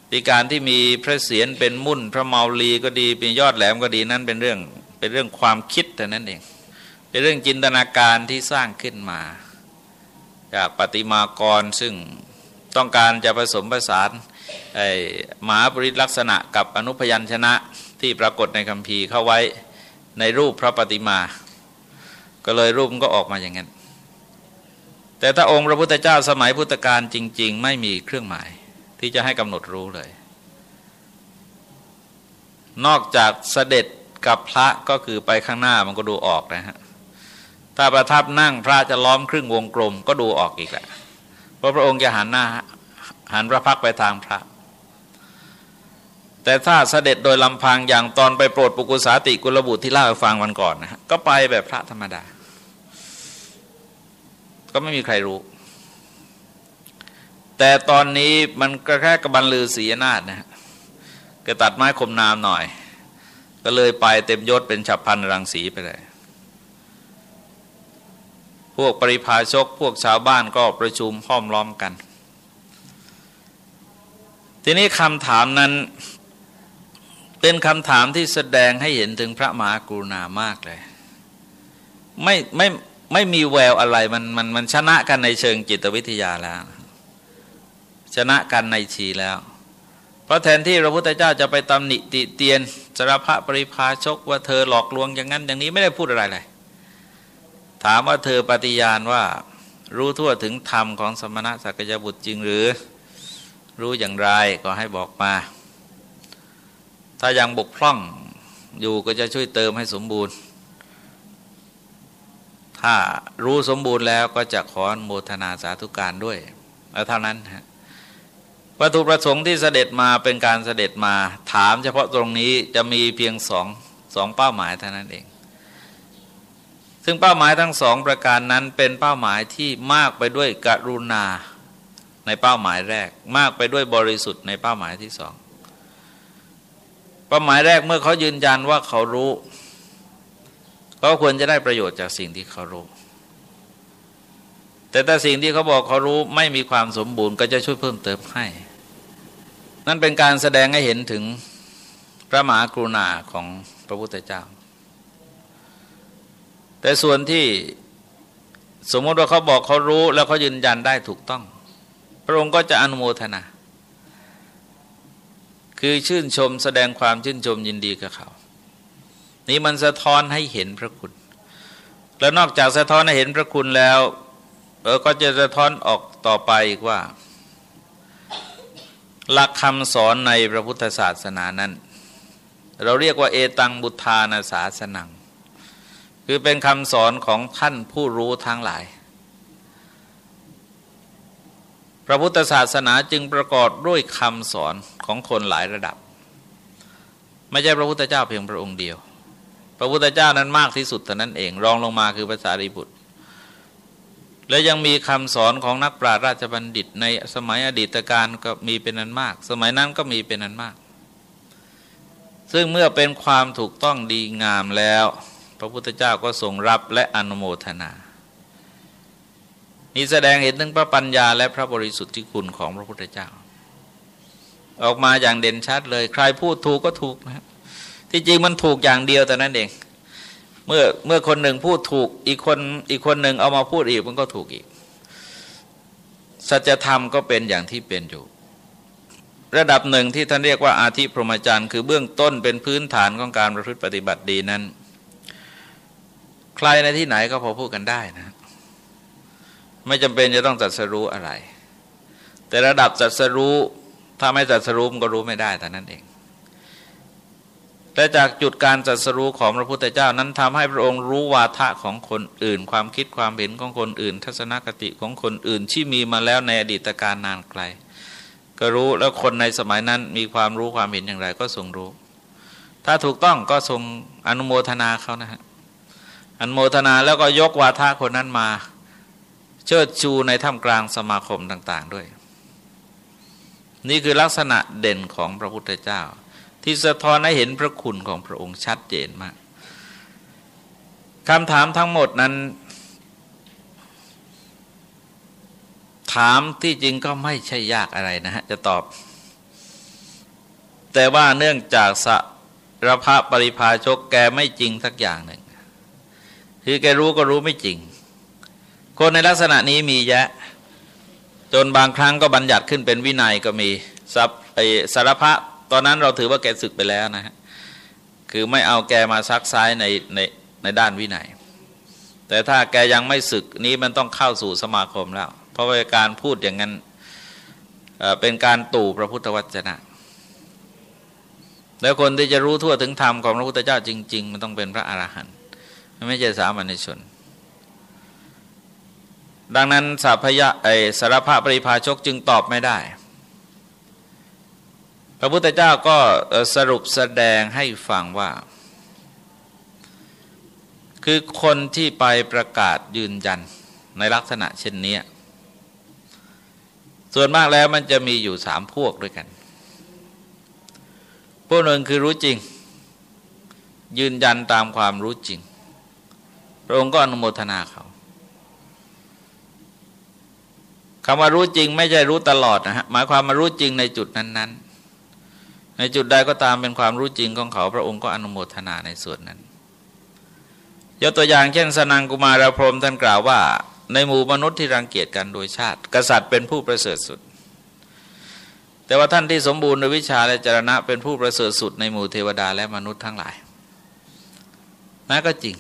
ปีการที่มีพระเศียรเป็นมุ่น พระเมาลีก็ดีเป็นยอดแหลมก็ดีนั่นเป็นเรื่องเป็นเรื่องความคิดแต่นั้นเอง เป็นเรื่องจินตนาการที่สร้างขึ้นมา จากปฏิมากรซึ่งต้องการจะผสมผสานมหาปริลักษณะกับอนุพยัญชนะที่ปรากฏในคำพีเข้าไว้ในรูปพระปฏิมา ก็เลยรูปก็ออกมาอย่างนั้น แต่ถ้าองค์พระพุทธเจ้าสมัยพุทธกาลจริง ๆ ไม่มีเครื่องหมายที่จะให้กำหนดรู้เลย นอกจากเสด็จกับพระก็คือไปข้างหน้ามันก็ดูออกนะฮะ ถ้าประทับนั่งพระจะล้อมครึ่งวงกลมก็ดูออกอีกแหละเพราะพระองค์จะหันหน้าหันพระพักไปทางพระ แต่ถ้าเสด็จโดยลำพังอย่างตอนไปโปรดปุกุสาติกุลบุตรที่เล่าให้ฟังวันก่อนนะฮะก็ไปแบบพระธรรมดา ก็ไม่มีใครรู้ แต่ตอนนี้มันก็แค่กบันลือศีนาฏนะฮะก็ตัดไม้คมนามหน่อย ก็เลยไปเต็มยศเป็นฉับพันรังสีไปเลย พวกปริพาชกพวกชาวบ้านก็ประชุมห้อมล้อมกัน ทีนี้คำถามนั้นเป็นคำถามที่แสดงให้เห็นถึงพระมหากรุณามากเลย ไม่ไม่ไม่มีแววอะไรมันมันมันชนะกันในเชิงจิตวิทยาแล้ว ชนะกันในชีแล้ว เพราะแทนที่พระพุทธเจ้าจะไปตำหนิติเตียนสารพะปริพาชกว่าเธอหลอกลวงอย่างนั้นอย่างนี้ไม่ได้พูดอะไรเลย ถามว่าเธอปฏิญาณว่า รู้ทั่วถึงธรรมของสมณะสักยบุตรจริงหรือ รู้อย่างไรก็ให้บอกมา ถ้ายังบกพร่องอยู่ก็จะช่วยเติมให้สมบูรณ์ ถ้ารู้สมบูรณ์แล้วก็จะขอโมทนาสาธุการด้วย แล้วเท่านั้นฮะวัตถุประสงค์ที่เสด็จมาเป็นการเสด็จมาถามเฉพาะตรงนี้จะมีเพียงสองสองเป้าหมายเท่านั้นเอง ซึ่งเป้าหมายทั้งสองประการนั้นเป็นเป้าหมายที่มากไปด้วยกรุณาในเป้าหมายแรก มากไปด้วยบริสุทธิ์ในเป้าหมายที่สองเป้าหมายแรกเมื่อเขายืนยันว่าเขารู้เขาควรจะได้ประโยชน์จากสิ่งที่เขารู้ แต่ถ้าสิ่งที่เขาบอกเขารู้ไม่มีความสมบูรณ์ก็จะช่วยเพิ่มเติมให้ นั่นเป็นการแสดงให้เห็นถึงพระมหากรุณาของพระพุทธเจ้า แต่ส่วนที่สมมติว่าเขาบอกเขารู้แล้วเขายืนยันได้ถูกต้อง พระองค์ก็จะอนุโมทนา คือชื่นชมแสดงความชื่นชมยินดีกับเขา นี่มันสะท้อนให้เห็นพระคุณ แล้วนอกจากสะท้อนให้เห็นพระคุณแล้วเออก็จะสะท้อนออกต่อไปอีกว่า หลักคำสอนในพระพุทธศาสนานั้น เราเรียกว่าเอตังบุทานาสาสนัง คือเป็นคำสอนของท่านผู้รู้ทั้งหลาย พระพุทธศาสนาจึงประกอบด้วยคำสอนของคนหลายระดับ ไม่ใช่พระพุทธเจ้าเพียงพระองค์เดียว พระพุทธเจ้านั้นมากที่สุดเท่านั้นเอง รองลงมาคือภาษาริบุตร และยังมีคำสอนของนักปราชญ์ราชบัณฑิตในสมัยอดีตการก็มีเป็นนันมาก สมัยนั้นก็มีเป็นนันมากซึ่งเมื่อเป็นความถูกต้องดีงามแล้ว พระพุทธเจ้าก็ทรงรับและอนุโมทนา นี่แสดงเห็นถึงพระปัญญาและพระบริสุทธิคุณของพระพุทธเจ้า ออกมาอย่างเด่นชัดเลย ใครพูดถูกก็ถูกนะที่จริงมันถูกอย่างเดียวแต่นั้นเอง เมื่อเมื่อคนหนึ่งพูดถูกอีกคนอีกคนหนึ่งเอามาพูดอีกมันก็ถูกอีก สัจธรรมก็เป็นอย่างที่เป็นอยู่ระดับหนึ่งที่ท่านเรียกว่าอาธิพรหมจารย์คือเบื้องต้นเป็นพื้นฐานของการประพฤติปฏิบัติดีนั้น ใครในที่ไหนก็พอพูดกันได้นะ ไม่จำเป็นจะต้องจัดสรู้อะไร แต่ระดับจัดสรู้ถ้าไม่จัดสรู้มันก็รู้ไม่ได้แต่นั้นเอง แต่จากจุดการจัดสรู้ของพระพุทธเจ้านั้นทำให้พระองค์รู้วาทะของคนอื่น ความคิดความเห็นของคนอื่น ทัศนคติของคนอื่นที่มีมาแล้วในอดีตการนานไกล ก็รู้แล้วคนในสมัยนั้นมีความรู้ความเห็นอย่างไรก็ทรงรู้ ถ้าถูกต้องก็ทรงอนุโมทนาเขานะฮะ อันโมทนาแล้วก็ยกวาทะคนนั้นมา เชิดชูในท่ามกลางสมาคมต่าง ๆ ด้วย นี่คือลักษณะเด่นของพระพุทธเจ้า ที่สะท้อนให้เห็นพระคุณของพระองค์ชัดเจนมากคำถามทั้งหมดนั้น ถามที่จริงก็ไม่ใช่ยากอะไรนะฮะ จะตอบ แต่ว่าเนื่องจากสระพะปริภาชกแกไม่จริงสักอย่างหนึ่ง คือแกรู้ก็รู้ไม่จริง คนในลักษณะนี้มีแยะ จนบางครั้งก็บัญญัติขึ้นเป็นวินัยก็มีสับไอสารพะตอนนั้นเราถือว่าแกศึกไปแล้วนะฮะคือไม่เอาแกมาซักซ้ายในในในด้านวินัย แต่ถ้าแกยังไม่ศึกนี้มันต้องเข้าสู่สมาคมแล้ว เพราะว่าการพูดอย่างนั้นเป็นการตู่พระพุทธวจนะ แล้วคนที่จะรู้ทั่วถึงธรรมของพระพุทธเจ้าจริง ๆ มันต้องเป็นพระอรหันต์ ไม่ใช่สามัญชน ดังนั้นสัพยะไอสารภาปริภาชกจึงตอบไม่ได้ พระพุทธเจ้าก็สรุปแสดงให้ฟังว่า คือคนที่ไปประกาศยืนยันในลักษณะเช่นนี้ ส่วนมากแล้วมันจะมีอยู่สามพวกด้วยกัน พวกหนึ่งคือรู้จริง ยืนยันตามความรู้จริง ระองค์ก็อนุโมทนาเขาคำว่ารู้จริงไม่ใช่รู้ตลอดนะฮะหมายความมารู้จริงในจุดนั้น ๆ ในจุดใดก็ตามเป็นความรู้จริงของเขา พระองค์ก็อนุโมทนาในส่วนนั้น ยกตัวอย่างเช่น สนังกุมารพรมท่านกล่าวว่า ในหมู่มนุษย์ที่รังเกียจกันโดยชาติ กษัตริย์เป็นผู้ประเสริฐสุด แต่ว่าท่านที่สมบูรณ์ในวิชาและจรณะเป็นผู้ประเสริฐสุดในหมู่เทวดาและมนุษย์ทั้งหลายนั่นก็จริง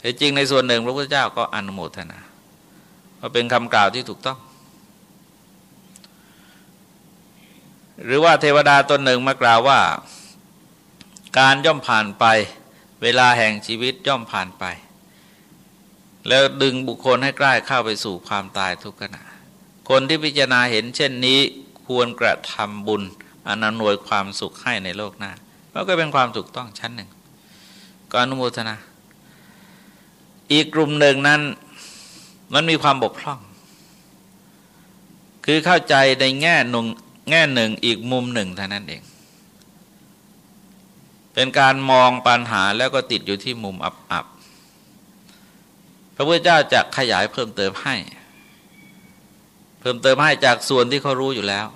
แต่จริงในส่วนหนึ่งพระพุทธเจ้าก็อนุโมทนาว่าเป็นคำกล่าวที่ถูกต้อง หรือว่าเทวดาตนหนึ่งมากล่าวว่า การย่อมผ่านไป เวลาแห่งชีวิตย่อมผ่านไป แล้วดึงบุคคลให้ใกล้เข้าไปสู่ความตายทุกขณะ คนที่พิจารณาเห็นเช่นนี้ควรกระทำบุญอนันวยความสุขให้ในโลกหน้า ก็เป็นความถูกต้องชั้นหนึ่งก็อนุโมทนา อีกกลุ่มหนึ่งนั้นมันมีความบกพร่อง คือเข้าใจในแง่หนึ่งแง่หนึ่งอีกมุมหนึ่งเท่านั้นเอง เป็นการมองปัญหาแล้วก็ติดอยู่ที่มุมอับอับพระพุทธเจ้าจะขยายเพิ่มเติมให้ เพิ่มเติมให้จากส่วนที่เขารู้อยู่แล้ว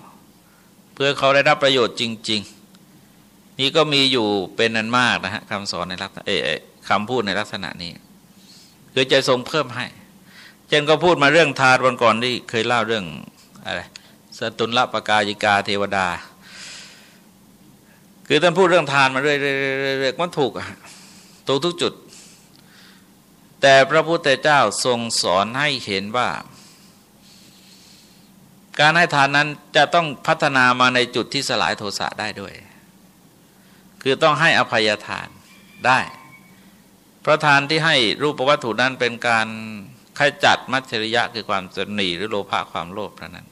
เพื่อเขาได้รับประโยชน์จริง ๆ นี่ก็มีอยู่เป็นนันมากนะฮะคำสอนในลักษณะเอคำพูดในลักษณะนี้ คือจะทรงเพิ่มให้ เช่นก็พูดมาเรื่องทานวันก่อนที่เคยเล่าเรื่องอะไรสตุลละปกายิกาเทวดา คือท่านพูดเรื่องทานมาเรื่อยๆมันถูกอะถูกทุกจุด แต่พระพุทธเจ้าทรงสอนให้เห็นว่า การให้ทานนั้นจะต้องพัฒนามาในจุดที่สลายโทสะได้ด้วย คือต้องให้อภัยทานได้ พระทานที่ให้รูปวัตถุนั้นเป็นการขจัดมัจฉริยะคือความสนีหรือโลภะความโลภเท่านั้น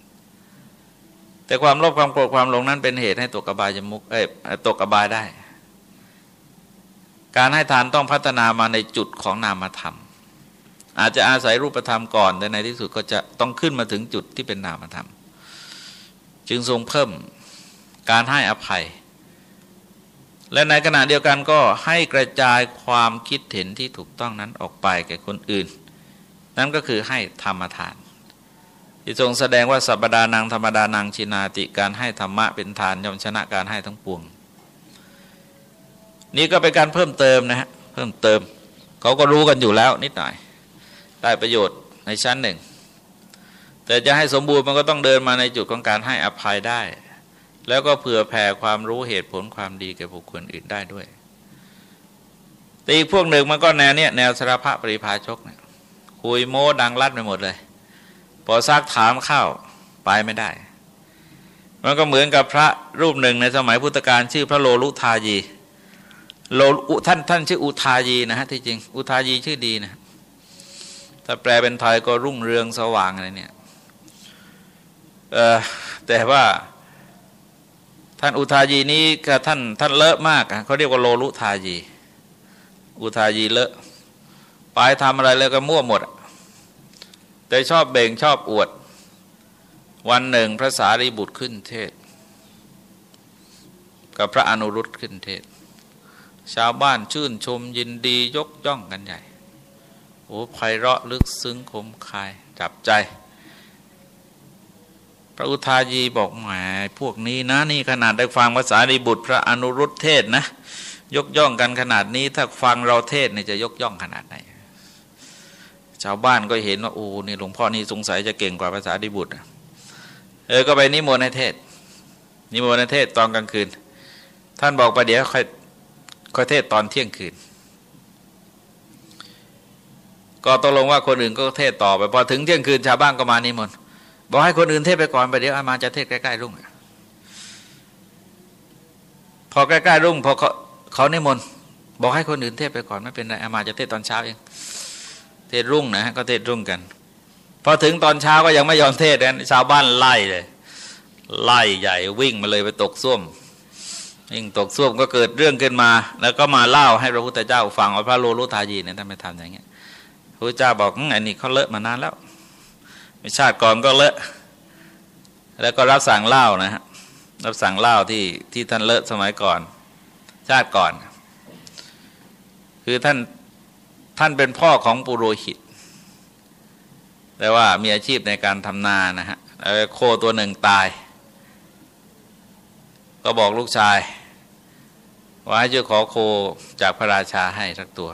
แต่ความโลภความโกรธความหลงนั้นเป็นเหตุให้ตกกบายมุกเอ้ตกกบายได้ การให้ทานต้องพัฒนามาในจุดของนามธรรม อาจจะอาศัยรูปธรรมก่อนแต่ในที่สุดก็จะต้องขึ้นมาถึงจุดที่เป็นนามธรรม จึงทรงเพิ่มการให้อภัย และในขณะเดียวกันก็ให้กระจายความคิดเห็นที่ถูกต้องนั้นออกไปแก่คนอื่น นั่นก็คือให้ธรรมทาน ที่ทรงแสดงว่าสัปดานังธรรมดานังชินาติการให้ธรรมะเป็นทานย่อมชนะการให้ทั้งปวง นี่ก็เป็นการเพิ่มเติมนะฮะเพิ่มเติมเขาก็รู้กันอยู่แล้วนิดหน่อย ได้ประโยชน์ในชั้นหนึ่ง แต่จะให้สมบูรณ์มันก็ต้องเดินมาในจุดของการให้อภัยได้ แล้วก็เผื่อแผ่ความรู้เหตุผลความดีแก่บุคคลอื่นได้ด้วยแต่อีกพวกหนึ่งมันก็แนวเนี้ยแนวสารพะปริพาชกเนี่ยคุยโม้ดังรัดไปหมดเลย พอซักถามเข้าไปไม่ได้ มันก็เหมือนกับพระรูปหนึ่งในสมัยพุทธกาลชื่อพระโลลุทายีโลท่านท่านชื่ออุทายีนะฮะที่จริง อุทายีชื่อดีนะถ้าแปลเป็นไทยก็รุ่งเรืองสว่างอะไรเนี่ยเออแต่ว่า ท่านอุทายีนี้กับท่านท่านเลอะมากเขาเรียกว่าโลลุทายี อุทายีเลอะไปทำอะไรแล้วก็มั่วหมด แต่ชอบเบ่งชอบอวด วันหนึ่งพระสารีบุตรขึ้นเทศ กับพระอนุรุตขึ้นเทศ ชาวบ้านชื่นชมยินดียกย่องกันใหญ่โอ้ไพเราะลึกซึ้งคมคายจับใจ พระอุทายีบอกแหมพวกนี้นะนี่ขนาดได้ฟังภาษาดีบุตรพระอนุรุตเทศนะ ยกย่องกันขนาดนี้ถ้าฟังเราเทศนี่จะยกย่องขนาดไหนชาวบ้านก็เห็นว่าโอ้นี่หลวงพ่อนี่สงสัยจะเก่งกว่าภาษาดิบุตรเออก็ไปนิมนต์ในเทศ นิมนต์ในเทศตอนกลางคืน ท่านบอกประเดี๋ยวค่อยค่อยเทศตอนเที่ยงคืน ก็ตกลงว่าคนอื่นก็เทศต่อไปพอถึงเที่ยงคืนชาวบ้านก็มานิมนต์ บอกให้คนอื่นเทศไปก่อนไปเดี๋ยวอามาจะเทศใกล้ๆรุ่งพอใกล้ๆรุ่งพอเขาเขานิมนต์บอกให้คนอื่นเทศไปก่อนไม่เป็นไรอามาจะเทศตอนเช้าเองเทศรุ่งนะก็เทศรุ่งกันพอถึงตอนเช้าก็ยังไม่ยอมเทศนะชาวบ้านไล่เลย ไล่ใหญ่วิ่งมาเลยไปตกส้วมวิ่งตกส้วมก็เกิดเรื่องขึ้นมา แล้วก็มาเล่าให้พระพุทธเจ้าฟังว่าพระโลลุทายีเนี่ยท่านไมทำอย่างเงี้ยพระพุทธเจ้าบอกอันนี้เขาเลอะมานานแล้ว ชาติก่อนก็เลอะ แล้วก็รับสั่งเล่านะฮะรับสั่งเล่าที่ที่ท่านเลอะสมัยก่อน ชาติก่อน คือท่านท่านเป็นพ่อของปุโรหิต แต่ว่ามีอาชีพในการทำนานะฮะโคตัวหนึ่งตาย ก็บอกลูกชาย ว่าให้ช่วยขอโคจากพระราชาให้สักตัว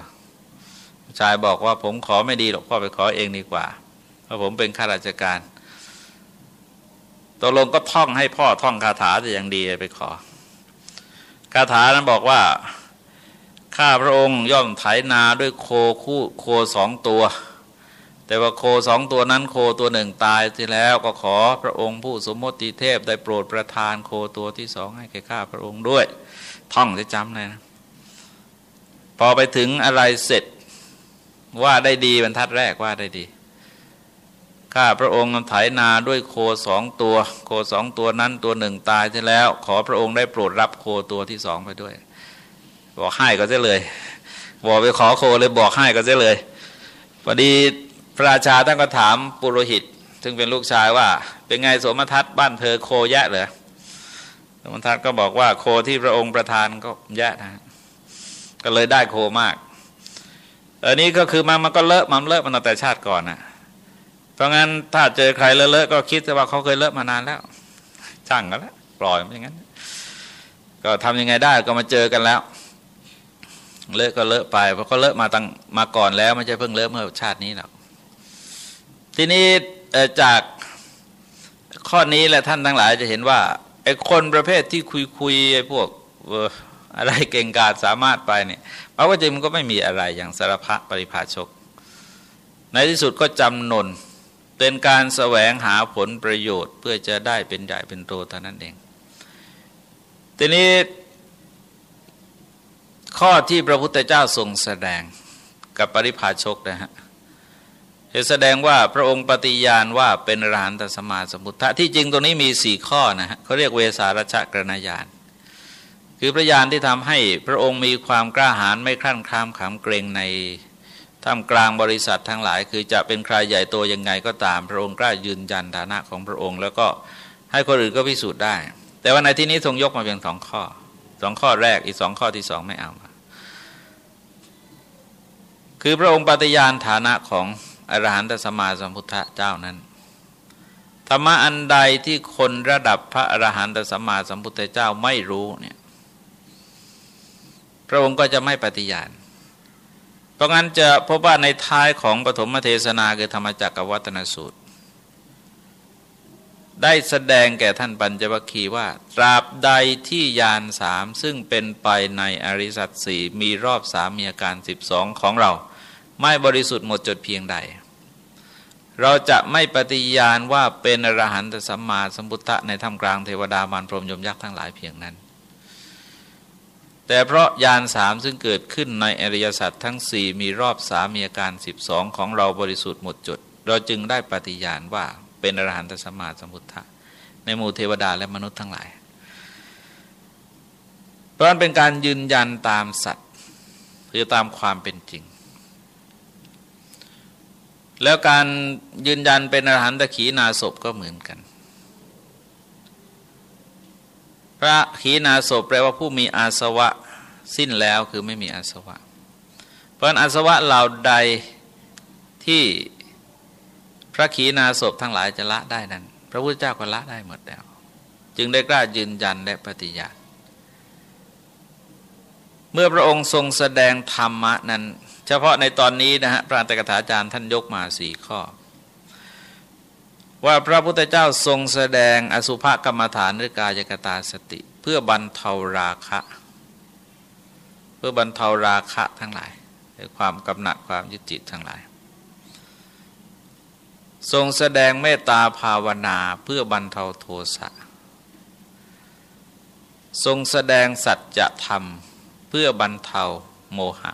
ชายบอกว่าผมขอไม่ดีหรอกพ่อไปขอเองดีกว่า เพราะผมเป็นข้าราชการตกลงก็ท่องให้พ่อท่องคาถาจะยังดีไปขอคาถานั้นบอกว่าข้าพระองค์ย่อมไถนาด้วยโคคู่โคสองตัว แต่ว่าโคสองตัวนั้นโคตัวหนึ่งตายที่แล้วก็ขอพระองค์ผู้สมมติเทพได้โปรดประทานโคตัวที่สองให้แก่ข้าพระองค์ด้วย ท่องจะจำเลยนะพอไปถึงอะไรเสร็จว่าได้ดีบรรทัดแรกว่าได้ดี ข้าพระองค์ไถนาด้วยโคสองตัว โคสองตัวนั้นตัวหนึ่งตายใช่แล้ว ขอพระองค์ได้โปรดรับโคตัวที่สองไปด้วย บอกให้ก็จะเลยบอกไปขอโคเลยบอกให้ก็จะเลยพอดีพระราชาท่านก็ถามปุโรหิต ซึ่งเป็นลูกชายว่า เป็นไงสมทัศบ้านเธอโคแยะเหรอสมทัศก็บอกว่าโคที่พระองค์ประทานก็แยะนะก็เลยได้โคมากอันนี้ก็คือมันมันก็เลอะมันเลอะมันตั้งแต่ชาติก่อนนะ เพราะงั้นถ้าเจอใครเลอะๆก็คิดว่าเขาเคยเลอะมานานแล้วช่างกันแล้วปล่อยมันอย่างนั้น ก็ทำยังไงได้ก็มาเจอกันแล้ว เลอะก็เลอะไป เพราะเขาเลอะมาตั้งมาก่อนแล้วไม่ใช่เพิ่งเลอะเมื่อชาตินี้หรอกทีนี้จากข้อนี้แหละท่านทั้งหลายจะเห็นว่าไอ้คนประเภทที่คุยคุยไอ้พวกอะไรเก่งกาจสามารถไปเนี่ยเพราะว่าจริงมันก็ไม่มีอะไรอย่างสารพัดปริภาชก ในที่สุดก็จำนน เป็นการแสวงหาผลประโยชน์ เพื่อจะได้เป็นใหญ่เป็นโตเท่านั้นเอง ทีนี้ข้อที่พระพุทธเจ้าทรงแสดงกับปริภาชกนะฮะแสดงว่าพระองค์ปฏิญาณว่าเป็นรานตสมาสมุทธะที่จริงตรงนี้มีสี่ข้อนะฮะเขาเรียกเวสารชกรณญาณคือพระญาณที่ทำให้พระองค์มีความกล้าหาญไม่คลั่นคลามขำเกรงใน ท่ามกลางบริษัททั้งหลาย คือจะเป็นใครใหญ่โตยังไงก็ตามพระองค์กล้ายืนยันฐานะของพระองค์ แล้วก็ให้คนอื่นก็พิสูจน์ได้ แต่ว่าในที่นี้ทรงยกมาเพียงสองข้อสองข้อแรกอีกสองข้อที่สองไม่เอามาคือพระองค์ปฏิญาณฐานะของอรหันตสมาสัมพุทธเจ้านั้นธรรมะอันใดที่คนระดับพระอรหันตสมมาสัมพุทธเจ้าไม่รู้เนี่ยพระองค์ก็จะไม่ปฏิญาณ เพราะงั้นจะพบว่าในท้ายของปฐมเทศนาคือธรรมจักรวัตนสูตร ได้แสดงแก่ท่านปัญจวัคคีย์ว่า ตราบใดที่ยานสามซึ่งเป็นไปในอริสัตสีมีรอบสามมีอาการสิบสองของเรา ไม่บริสุทธิ์หมดจดเพียงใด เราจะไม่ปฏิญาณว่าเป็นอรหันตสัมมาสัมพุทธะในท่ามกลางเทวดามารพรหมยมยักษ์ทั้งหลายเพียงนั้น แต่เพราะยานสามซึ่งเกิดขึ้นในอริยสัจทั้งสี่มีรอบสามมีอาการสิบสองของเราบริสุทธิ์หมดจด เราจึงได้ปฏิญาณว่าเป็นอรหันตสมาสมุทธะในหมู่เทวดาและมนุษย์ทั้งหลาย เพราะนั้นเป็นการยืนยันตามสัตว์คือตามความเป็นจริง แล้วการยืนยันเป็นอรหันตขีนาศพก็เหมือนกัน พระขีณาสพแปลว่าผู้มีอาสวะสิ้นแล้วคือไม่มีอาสวะ เพราะอาสวะเหล่าใดที่พระขีณาสพทั้งหลายจะละได้นั้น พระพุทธเจ้าก็ละได้หมดแล้ว จึงได้กล้ายืนยันและปฏิญาณเมื่อพระองค์ทรงแสดงธรรมะนั้น เฉพาะในตอนนี้นะฮะพระอัตถกถาจารย์ท่านยกมาสี่ข้อ ว่าพระพุทธเจ้าทรงแสดงอสุภกรรมฐานหรือกายกตาสติ เพื่อบรรเทาราคะ เพื่อบรรเทาราคะทั้งหลายหรือความกำหนัดความยึดจิตทั้งหลาย ทรงแสดงเมตตาภาวนาเพื่อบรรเทาโทสะทรงแสดงสัจธรรมเพื่อบรรเทาโมหะ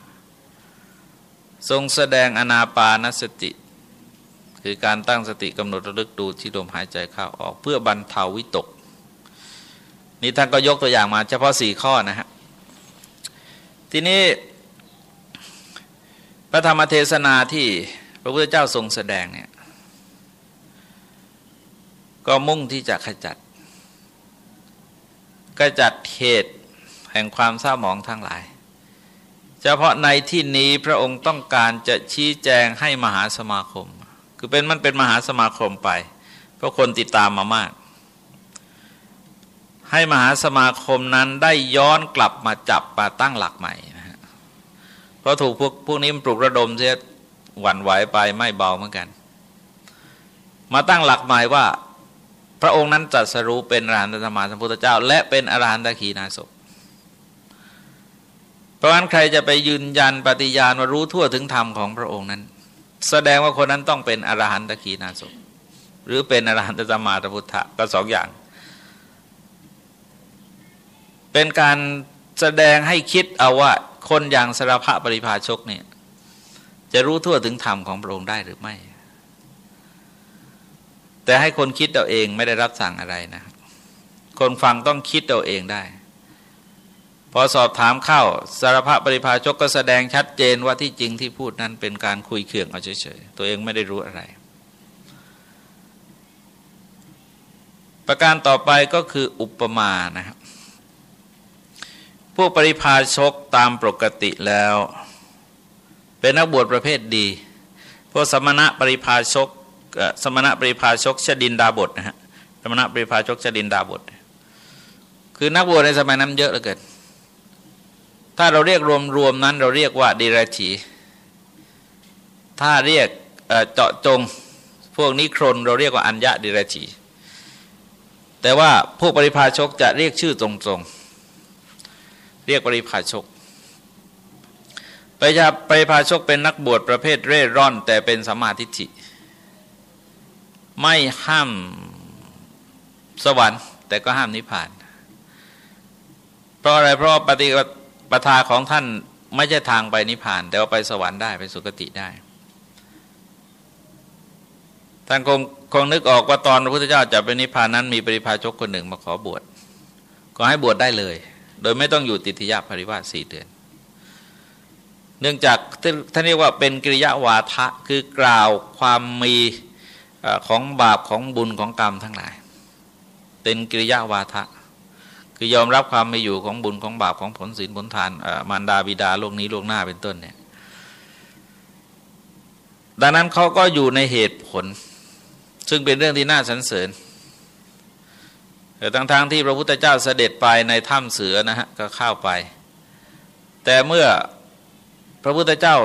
ทรงแสดงอนาปานสติ คือการตั้งสติกำหนดระลึกดูที่ลมหายใจเข้าออก เพื่อบรรเทาวิตก นี่ท่านก็ยกตัวอย่างมาเฉพาะสี่ข้อนะฮะทีนี้พระธรรมเทศนาที่พระพุทธเจ้าทรงแสดงเนี่ยก็มุ่งที่จะขจัดขจัดเหตุแห่งความเศร้าหมองทั้งหลาย เฉพาะในที่นี้พระองค์ต้องการจะชี้แจงให้มหาสมาคม คือเป็นมันเป็นมหาสมาคมไป เพราะคนติดตามมามาก ให้มหาสมาคมนั้นได้ย้อนกลับมาจับมาตั้งหลักใหม่นะฮะเพราะถูกพวกพวกนี้มันปลุกระดมเสียหวั่นไหวไปไม่เบาเหมือนกัน มาตั้งหลักใหม่ว่า พระองค์นั้นจัดสรู้เป็นอรหันตสมาสัมพุทธเจ้า และเป็นอรหันตขีนาศเพราะฉะนั้นใครจะไปยืนยันปฏิญาณว่ารู้ทั่วถึงธรรมของพระองค์นั้น แสดงว่าคนนั้นต้องเป็นอรหันตขีนาศหรือเป็นอรหันตสัมมาสัพุทธะก็สองอย่าง เป็นการแสดงให้คิดเอาว่าคนอย่างสารพะปริพาชกเนี่ยจะรู้ทั่วถึงธรรมของพระองค์ได้หรือไม่ แต่ให้คนคิดเอาเองไม่ได้รับสั่งอะไรนะ คนฟังต้องคิดเอาเองได้ พอสอบถามเข้าสารพะปริพาชกก็แสดงชัดเจนว่าที่จริงที่พูดนั้นเป็นการคุยเคืองเอาเฉยๆตัวเองไม่ได้รู้อะไร ประการต่อไปก็คืออุปมานะครับพวกปริพาชกตามปกติแล้ว เป็นนักบวชประเภทดี พวกสมณะปริพาชกสมณะปริพาชกชดินดาบทนะฮะสมณะปริพาชกชดินดาบท คือนักบวชในสมัยนั้นเยอะเหลือเกิน ถ้าเราเรียกรวมๆนั้น เราเรียกว่าดีราชีถ้าเรียกเจาะจงพวกนิครนเราเรียกว่าอัญญะดิราชีแต่ว่าพวกปริพาชกจะเรียกชื่อตรงๆ เรียกปริพาชกปริปริพาชกเป็นนักบวชประเภทเร่ร่อน แต่เป็นสมาธิิไม่ห้ามสวรรค์ แต่ก็ห้ามนิพพาน เพราะอะไรเพราะปฏิ ปทาของท่านไม่ใช่ทางไปนิพพาน แต่ว่าไปสวรรค์ได้ไปสุคติได้ ท่านคงคงนึกออกว่าตอนพระพุทธเจ้าจะไปนิพพานนั้นมีปริพาชกคนหนึ่งมาขอบวชก็ให้บวชได้เลย โดยไม่ต้องอยู่ติทยาปริวาสสี่เดือน เนื่องจากท่านเรียกว่าเป็นกิริยาวาทะคือกล่าวความมีของบาปของบุญของกรรมทั้งหลาย เป็นกิริยาวาทะ คือยอมรับความมีอยู่ของบุญของบาปของผลศีลผลทานมารดาบิดาโลกนี้โลกหน้าเป็นต้นเนี่ยดังนั้นเขาก็อยู่ในเหตุผล ซึ่งเป็นเรื่องที่น่าสรรเสริญแต่ทั้งๆทที่พระพุทธเจ้าเสด็จไปในถ้ำเสือนะฮะก็เข้าไป แต่เมื่อพระพุทธเจ้า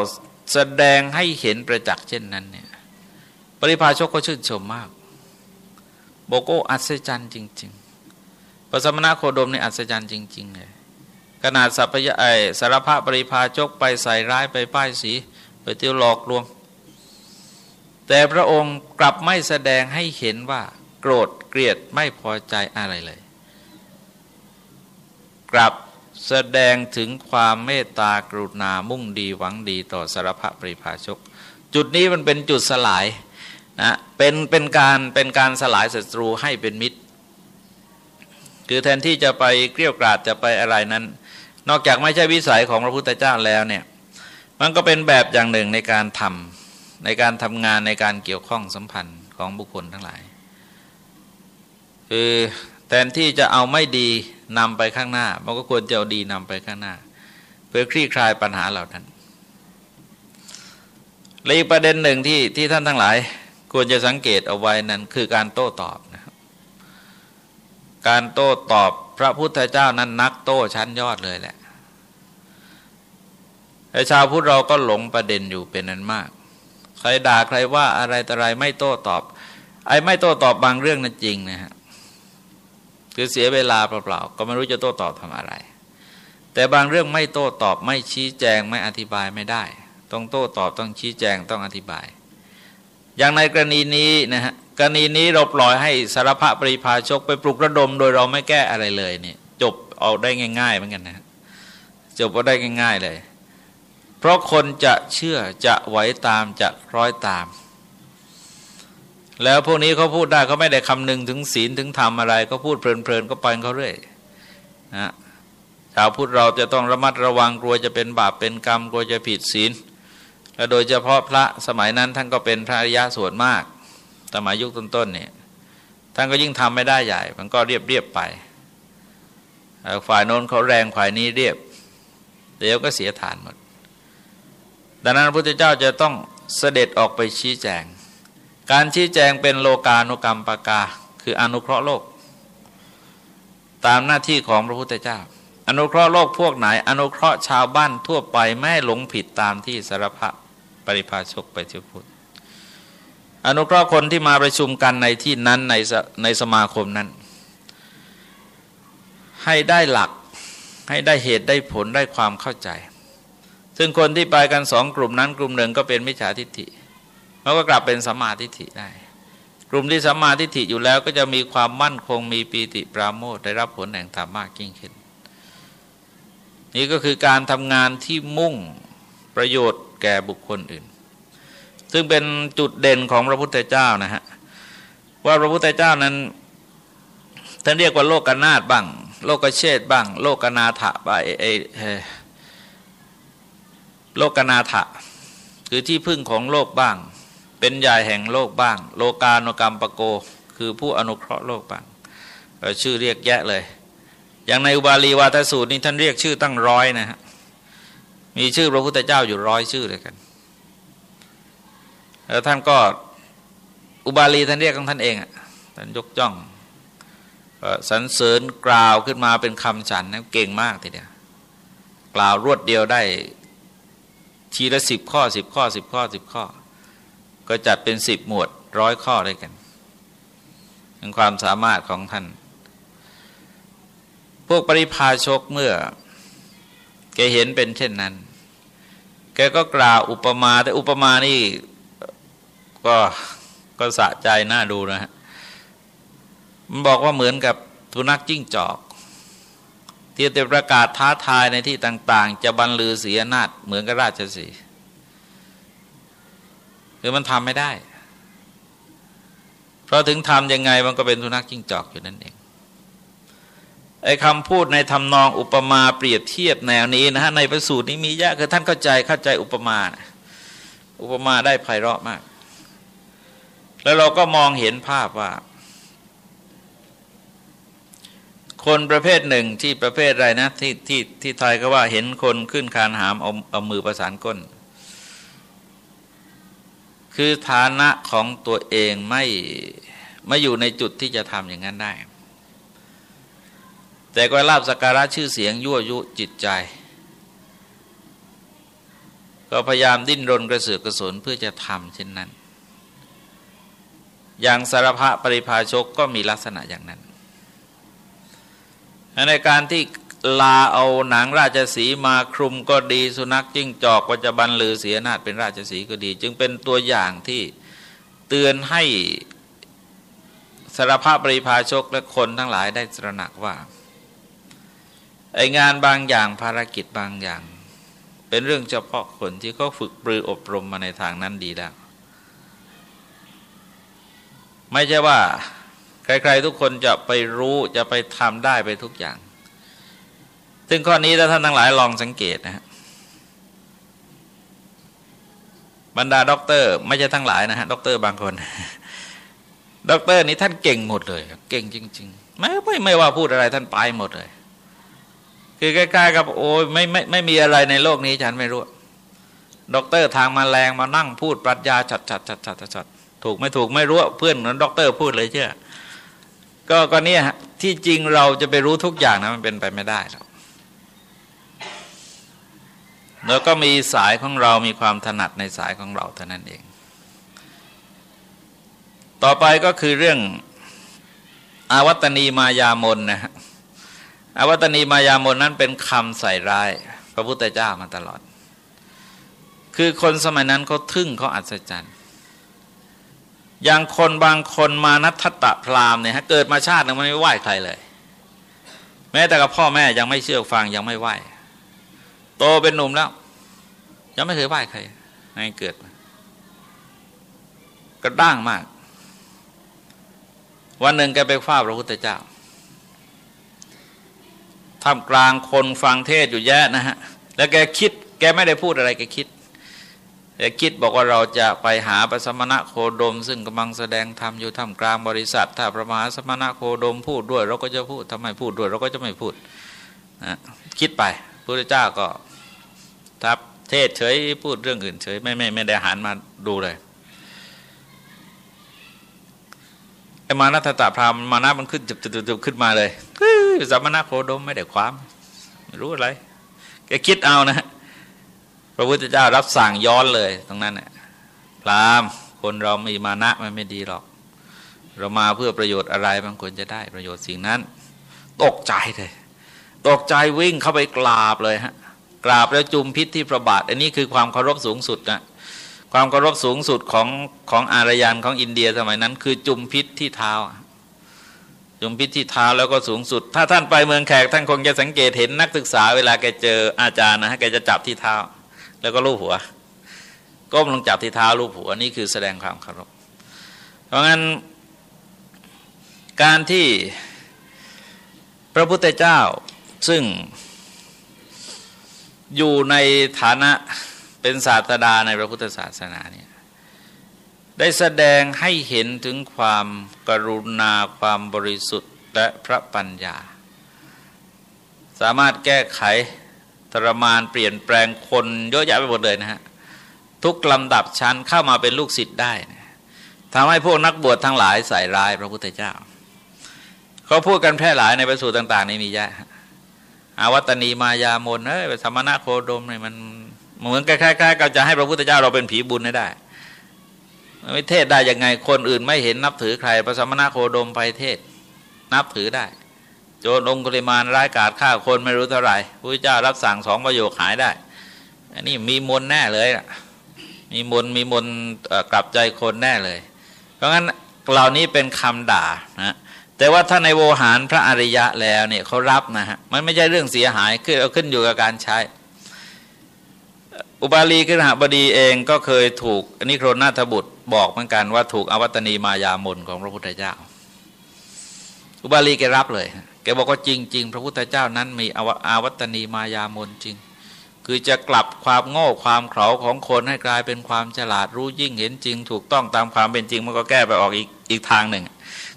แสดงให้เห็นประจักษ์เช่นนั้นเนี่ยปริพาชกก็ชื่นชมมาก โบโกอัศจรรย์จริง ๆ พระสมณโคดมนี่อัศจรรย์จริงๆเลยขนาดสัพยาไอสารภาปริพาชกไปใส่ร้ายไปป้ายสี ไปเที่ยวหลอกลวง แต่พระองค์กลับไม่แสดงให้เห็นว่า โกรธเกลียดไม่พอใจอะไรเลย กลับแสดงถึงความเมตตากรุณามุ่งดีหวังดีต่อสารพะปริภาชก จุดนี้มันเป็นจุดสลายนะเป็นเป็นการเป็นการสลายศัตรูให้เป็นมิตร คือแทนที่จะไปเกลี้ยกล่อมจะไปอะไรนั้น นอกจากไม่ใช่วิสัยของพระพุทธเจ้าแล้วเนี่ยมันก็เป็นแบบอย่างหนึ่งในการทำในการทำงานในการเกี่ยวข้องสัมพันธ์ของบุคคลทั้งหลาย คือแทนที่จะเอาไม่ดีนำไปข้างหน้า มันก็ควรจะเอาดีนำไปข้างหน้า เพื่อคลี่คลายปัญหาเหล่านั้นและอีกประเด็นหนึ่งที่ที่ท่านทั้งหลาย ควรจะสังเกตเอาไว้นั้นคือการโต้ตอบนะครับ การโต้ตอบพระพุทธเจ้านั้นนักโต้ชั้นยอดเลยแหละไอ้ชาวพุทธเราก็หลงประเด็นอยู่เป็นนั้นมาก ใครด่าใครว่าอะไรแต่อะไรไม่โต้ตอบ ไอ้ไม่โต้ตอบบางเรื่องนั้นจริงนะฮะคือเสียเวลาเปล่าๆก็ไม่รู้จะโต้ตอบทำอะไร แต่บางเรื่องไม่โต้ตอบไม่ชี้แจงไม่อธิบายไม่ได้ ต้องโต้ตอบต้องชี้แจงต้องอธิบาย อย่างในกรณีนี้นะฮะกรณีนี้เราปล่อยให้สารพะปริพาชกไปปลุกระดม โดยเราไม่แก้อะไรเลยเนี่ยจบเอาได้ง่าย ๆ เหมือนกันนะจบเอาได้ง่าย ๆเลย เพราะคนจะเชื่อจะไหวตามจะคล้อยตาม แล้วพวกนี้เขาพูดได้เขาไม่ได้คำนึงถึงศีลถึงธรรมอะไร ก็พูดเพลินๆก็ไปเขาเรื่อยนะชาวพุทธเราจะต้องระมัดระวังกลัวจะเป็นบาปเป็นกรรมกลัวจะผิดศีล โดยเฉพาะพระสมัยนั้นท่านก็เป็นพระอริยะส่วนมาก สมัยยุคต้นๆเนี่ยท่านก็ยิ่งทำไม่ได้ใหญ่ มันก็เรียบเรียบไปฝ่ายโน้นเขาแรงฝ่ายนี้เรียบ เดี๋ยวก็เสียฐานหมด ดังนั้นพระพุทธเจ้าจะต้องเสด็จออกไปชี้แจง การชี้แจงเป็นโลกานุกรรมปากา คืออนุเคราะห์โลก ตามหน้าที่ของพระพุทธเจ้า อนุเคราะห์โลกพวกไหน อนุเคราะห์ชาวบ้านทั่วไปไม่หลงผิดตามที่สารพะ ริภาชกไปเชื่อพูดอนุเคราะห์คนที่มาประชุมกันในที่นั้นในในสมาคมนั้น ให้ได้หลักให้ได้เหตุได้ผลได้ความเข้าใจ ซึ่งคนที่ไปกันสองกลุ่มนั้นกลุ่มหนึ่งก็เป็นมิจฉาทิฏฐิมันก็กลับเป็นสัมมาทิฏฐิได้ กลุ่มที่สัมมาทิฏฐิอยู่แล้วก็จะมีความมั่นคงมีปีติปราโมทได้รับผลแห่งธรรมมากยิ่งขึ้น นี่ก็คือการทำงานที่มุ่งประโยชน์ แก่บุคคลอื่น ซึ่งเป็นจุดเด่นของพระพุทธเจ้านะฮะว่าพระพุทธเจ้านั้นท่านเรียกว่าโลกกนาตบ้าง โลกเชษบ้าง โลกนาถะไปไอโลกนาถะ คือที่พึ่งของโลกบ้าง เป็นใหญ่แห่งโลกบ้าง โลกาโนกรรมปโก คือผู้อนุเคราะห์โลกบ้างชื่อเรียกแยะเลย อย่างในอุบาลีวาทสูตรนี่ท่านเรียกชื่อตั้งร้อยนะฮะ มีชื่อพระพุทธเจ้าอยู่ร้อยชื่อเลยกันแล้วท่านก็อุบาลีท่านเรียกของท่านเองอะท่านยกจ้องสรรเสริญกล่าวขึ้นมาเป็นคำฉันนะเก่งมากทีเดียวกล่าวรวดเดียวได้ทีละสิบข้อสิบข้อสิบข้อสิบข้อ ก็จัดเป็นสิบหมวดร้อยข้อด้วยกันเป็นความสามารถของท่าน พวกปริพาชกเมื่อแกเห็นเป็นเช่นนั้น กก็กล่าวอุปมาแต่อุปมานี่ก็ก็สะใจน่าดูนะฮะมันบอกว่าเหมือนกับทุนักจิ้งจอก ที่จะประกาศท้าทายในที่ต่าง ๆ จะบรรลือเสียนาฏเหมือนกับราชสีคือมันทำไม่ได้ เพราะถึงทำยังไงมันก็เป็นทุนักจิ้งจอกอยู่นั่นเอง ไอ้คำพูดในทำนองอุปมาเปรียบเทียบแนวนี้นะฮะในประสูตรนี้มีเยอะคือท่านเข้าใจเข้าใจอุปมา อุปมาได้ไพเราะมาก แล้วเราก็มองเห็นภาพว่า คนประเภทหนึ่งที่ประเภทอะไรนะที่ที่ที่ไทยก็ว่าเห็นคนขึ้นคานหามเอาเอามือประสานก้น คือฐานะของตัวเองไม่ไม่อยู่ในจุดที่จะทำอย่างนั้นได้ แต่ก็ลาบสการะชื่อเสียงยั่วยุจิตใจ ก็พยายามดิ้นรนกระเสือกกระสนเพื่อจะทำเช่นนั้น อย่างสารพะปริภาชกก็มีลักษณะอย่างนั้น ในการที่ลาเอาหนังราชสีมาคลุมก็ดีสุนัขจิ้งจอกวัจบันลือเสียนาฏเป็นราชสีก็ดี จึงเป็นตัวอย่างที่เตือนให้สารภาพปริพาชกและคนทั้งหลายได้ตระหนักว่า ไองานบางอย่างภารกิจบางอย่าง เป็นเรื่องเฉพาะคนที่เขาฝึกปรืออบรมมาในทางนั้นดีแล้ว ไม่ใช่ว่า ใคร ๆ ทุกคนจะไปรู้จะไปทำได้ไปทุกอย่าง ซึ่งข้อนี้ถ้าท่านทั้งหลายลองสังเกตนะฮะบรรดาด็อกเตอร์ ไม่ใช่ทั้งหลายนะฮะด็อกเตอร์บางคนด็อกเตอร์นี้ท่านเก่งหมดเลย เก่งจริง ๆ ไม่ไม่ไม่ว่าพูดอะไรท่านไปหมดเลย คือใกล้ๆกับโอ้ยไม่ไม่ไม่มีอะไรในโลกนี้ฉันไม่รู้ด็อกเตอร์ทางแมลงมานั่งพูดปรัชญาชัดชัดชัดชัดชัดถูกไม่ถูกไม่รู้เพื่อนนั้นด็อกเตอร์พูดเลยเชื่อ ก็ก็เนี่ยที่จริงเราจะไปรู้ทุกอย่างนะมันเป็นไปไม่ได้หรอกแล้วก็มีสายของเรามีความถนัดในสายของเราเท่านั้นเอง ต่อไปก็คือเรื่องอาวัตนีมายามนนะฮะ อาวัตนีมายามนนั้นเป็นคำใส่ร้าย พระพุทธเจ้ามาตลอด คือคนสมัยนั้นเขาทึ่งเขาอัศจรรย์อย่างคนบางคนมานัทตะพรามเนี่ยฮะเกิดมาชาตินึงมันไม่ไหวใครเลย แม้แต่กับพ่อแม่ยังไม่เชื่อฟังยังไม่ไหวโตเป็นหนุ่มแล้ว ยังไม่เคยไหว้ใครในเกิดกระด้างมาก วันหนึ่งแกไปฟ้าพระพุทธเจ้า ทำกลางคนฟังเทศอยู่แย่นะฮะ แล้วแกคิด แกไม่ได้พูดอะไรแกคิดแต่คิดบอกว่าเราจะไปหาพระสมณะโคดม ซึ่งกำลังแสดงธรรมอยู่ท่ามกลางบริษัท ถ้าพระมหาสมณะโคดมพูดด้วย เราก็จะพูดทำไมพูดด้วย เราก็จะไม่พูดนะคิดไปพระเจ้าก็ทับเทศเฉยพูดเรื่องอื่นเฉยไม่ไม่ไม่ได้หันมาดูเลย ไอ้มานัตตาพรามมานะมันขึ้นจุบจุบจุบขึ้นมาเลยสมณะโคดมไม่ได้ความ ไม่รู้อะไรแกคิดเอานะ พระพุทธเจ้ารับสั่งย้อนเลยตรงนั้นเนี่ยพรามคนเรามีมานะมันไม่ดีหรอก เรามาเพื่อประโยชน์อะไรบางคนจะได้ประโยชน์สิ่งนั้น ตกใจเลย ตกใจวิ่งเข้าไปกราบเลยฮะกราบแล้วจุมพิษที่ประบาท อันนี้คือความเคารพสูงสุดนะ ความเคารพสูงสุดของของอารยันของอินเดียสมัยนั้น คือจุมพิษที่เท้ายมพิษที่เท้าแล้วก็สูงสุด ถ้าท่านไปเมืองแขกท่านคงจะสังเกตเห็นนักศึกษาเวลาแกเจออาจารย์นะฮะแกจะจับที่เท้า แล้วก็ลูบหัว ก้มลงจับที่เท้าลูบหัวนี่คือแสดงความเคารพ เพราะงั้นการที่พระพุทธเจ้าซึ่งอยู่ในฐานะ เป็นศาสดาในพระพุทธศาสนาเนี่ยได้แสดงให้เห็นถึงความกรุณาความบริสุทธิ์และพระปัญญา สามารถแก้ไขทรมานเปลี่ยนแปลงคนเยอะแยะไปหมดเลยนะฮะ ทุกลำดับชั้นเข้ามาเป็นลูกศิษย์ได้ทำให้พวกนักบวชทั้งหลายใส่ร้ายพระพุทธเจ้า เขาพูดกันแพร่หลายในประสูตรต่างๆในมีเยอะอาวัตนีมายามนเอ้ยสมณะโคดมเนี่ยมัน เหมือนคล้ายๆกับจะให้พระพุทธเจ้าเราเป็นผีบุญได้ไม่เทศได้ยังไงคนอื่นไม่เห็นนับถือใครพระสมณะโคดมไปเทศ นับถือได้ โจรองคุลิมานร้ายกาจฆ่าคนไม่รู้เท่าไหร่พระเจ้ารับสั่งสองประโยคหายได้ อันนี้มีมนแน่เลยอะมีมนมีมนกลับใจคนแน่เลย เพราะงั้นเหล่านี้เป็นคำด่านะแต่ว่าถ้าในโวหารพระอริยะแล้วเนี่ยเขารับนะฮะมันไม่ใช่เรื่องเสียหายขึ้นเอาขึ้นอยู่กับการใช้ อุบาลีขึ้นหบดีเองก็เคยถูกอันนี้โครนาทบุตรบอกเหมือนกันว่าถูกอวัตนีมายามนของพระพุทธเจ้า อุบาลีแกรับเลยแกบอกว่าจริง ๆ พระพุทธเจ้านั้นมีอาวัตนีมายามนจริง คือจะกลับความโง่ความเขลาของคนให้กลายเป็นความฉลาดรู้ยิ่งเห็นจริง ถูกต้องตามความเป็นจริงมันก็แก้ไปออกอีกอีกทางหนึ่ง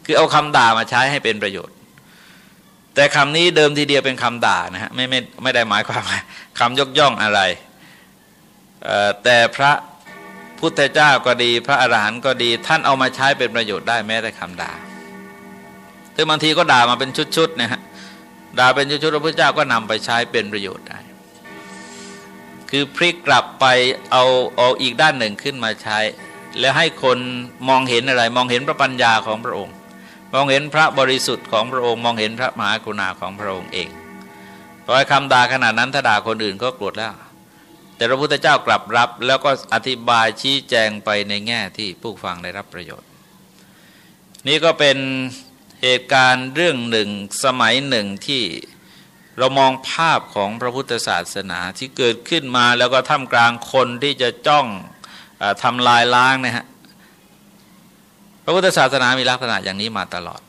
คือเอาคำด่ามาใช้ให้เป็นประโยชน์ แต่คำนี้เดิมทีเดียวเป็นคำด่านะฮะไม่ไม่ไม่ได้หมายความคำยกย่องอะไร แต่พระพุทธเจ้าก็ดีพระอรหันต์ก็ดี ท่านเอามาใช้เป็นประโยชน์ได้แม้แต่คำด่าซึ่งบางทีก็ด่ามาเป็นชุดๆนะฮะด่าเป็นชุดๆพระพุทธเจ้าก็นำไปใช้เป็นประโยชน์ได้ คือพลิกกลับไปเอาเอาอีกด้านหนึ่งขึ้นมาใช้ แล้วให้คนมองเห็นอะไร มองเห็นพระปัญญาของพระองค์ มองเห็นพระบริสุทธิ์ของพระองค์ มองเห็นพระมหากรุณาของพระองค์เองเพราะคำด่าขนาดนั้นถ้าด่าคนอื่นก็โกรธแล้ว แต่พระพุทธเจ้ากลับรับ แล้วก็อธิบายชี้แจงไปในแง่ที่ผู้ฟังได้รับประโยชน์ นี่ก็เป็นเหตุการณ์เรื่องหนึ่งสมัยหนึ่งที่เรามองภาพของพระพุทธศาสนาที่เกิดขึ้นมาแล้วก็ท่ามกลางคนที่จะจ้องอทำลายล้างนะฮะพระพุทธศาสนามีลักษณะอย่างนี้มาตลอด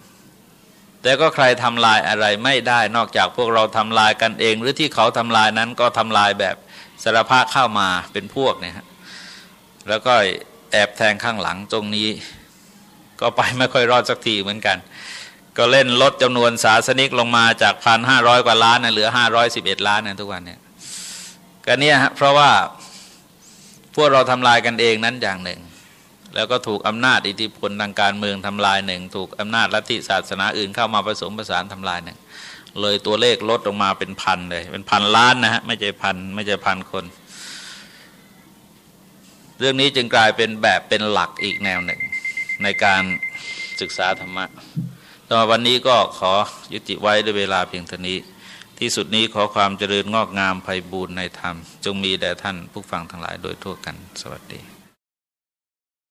แต่ก็ใครทำลายอะไรไม่ได้นอกจากพวกเราทำลายกันเอง หรือที่เขาทำลายนั้นก็ทำลายแบบ สารภาเข้ามาเป็นพวกเนี่ยฮะแล้วก็แอบแทงข้างหลังตรงนี้ ก็ไปไม่ค่อยรอดสักทีเหมือนกัน ก็เล่นลดจำนวนศาสนิกลงมาจากพันห้าร้อยกว่าล้านนะเหลือห้าร้อยสิบเอ็ดล้านนะทุกวันเนี่ยก็เนี่ยฮะเพราะว่าพวกเราทำลายกันเองนั้นอย่างหนึ่ง แล้วก็ถูกอำนาจอิทธิพลทางการเมืองทำลายหนึ่ง ถูกอำนาจลัทธิศาสนาอื่นเข้ามาผสมผสานทำลายหนึ่ง เลยตัวเลขลดลงมาเป็นพันเลย เป็นพันล้านนะฮะไม่ใช่พันไม่ใช่พันคน เรื่องนี้จึงกลายเป็นแบบเป็นหลักอีกแนวหนึ่ง ในการศึกษาธรรมะต่อวันนี้ก็ขอยุติไว้ด้วยเวลาเพียงเท่านี้ ที่สุดนี้ขอความเจริญงอกงามไพบูรณ์ในธรรม จงมีแด่ท่านผู้ฟังทั้งหลายโดยทั่วกัน สวัสดี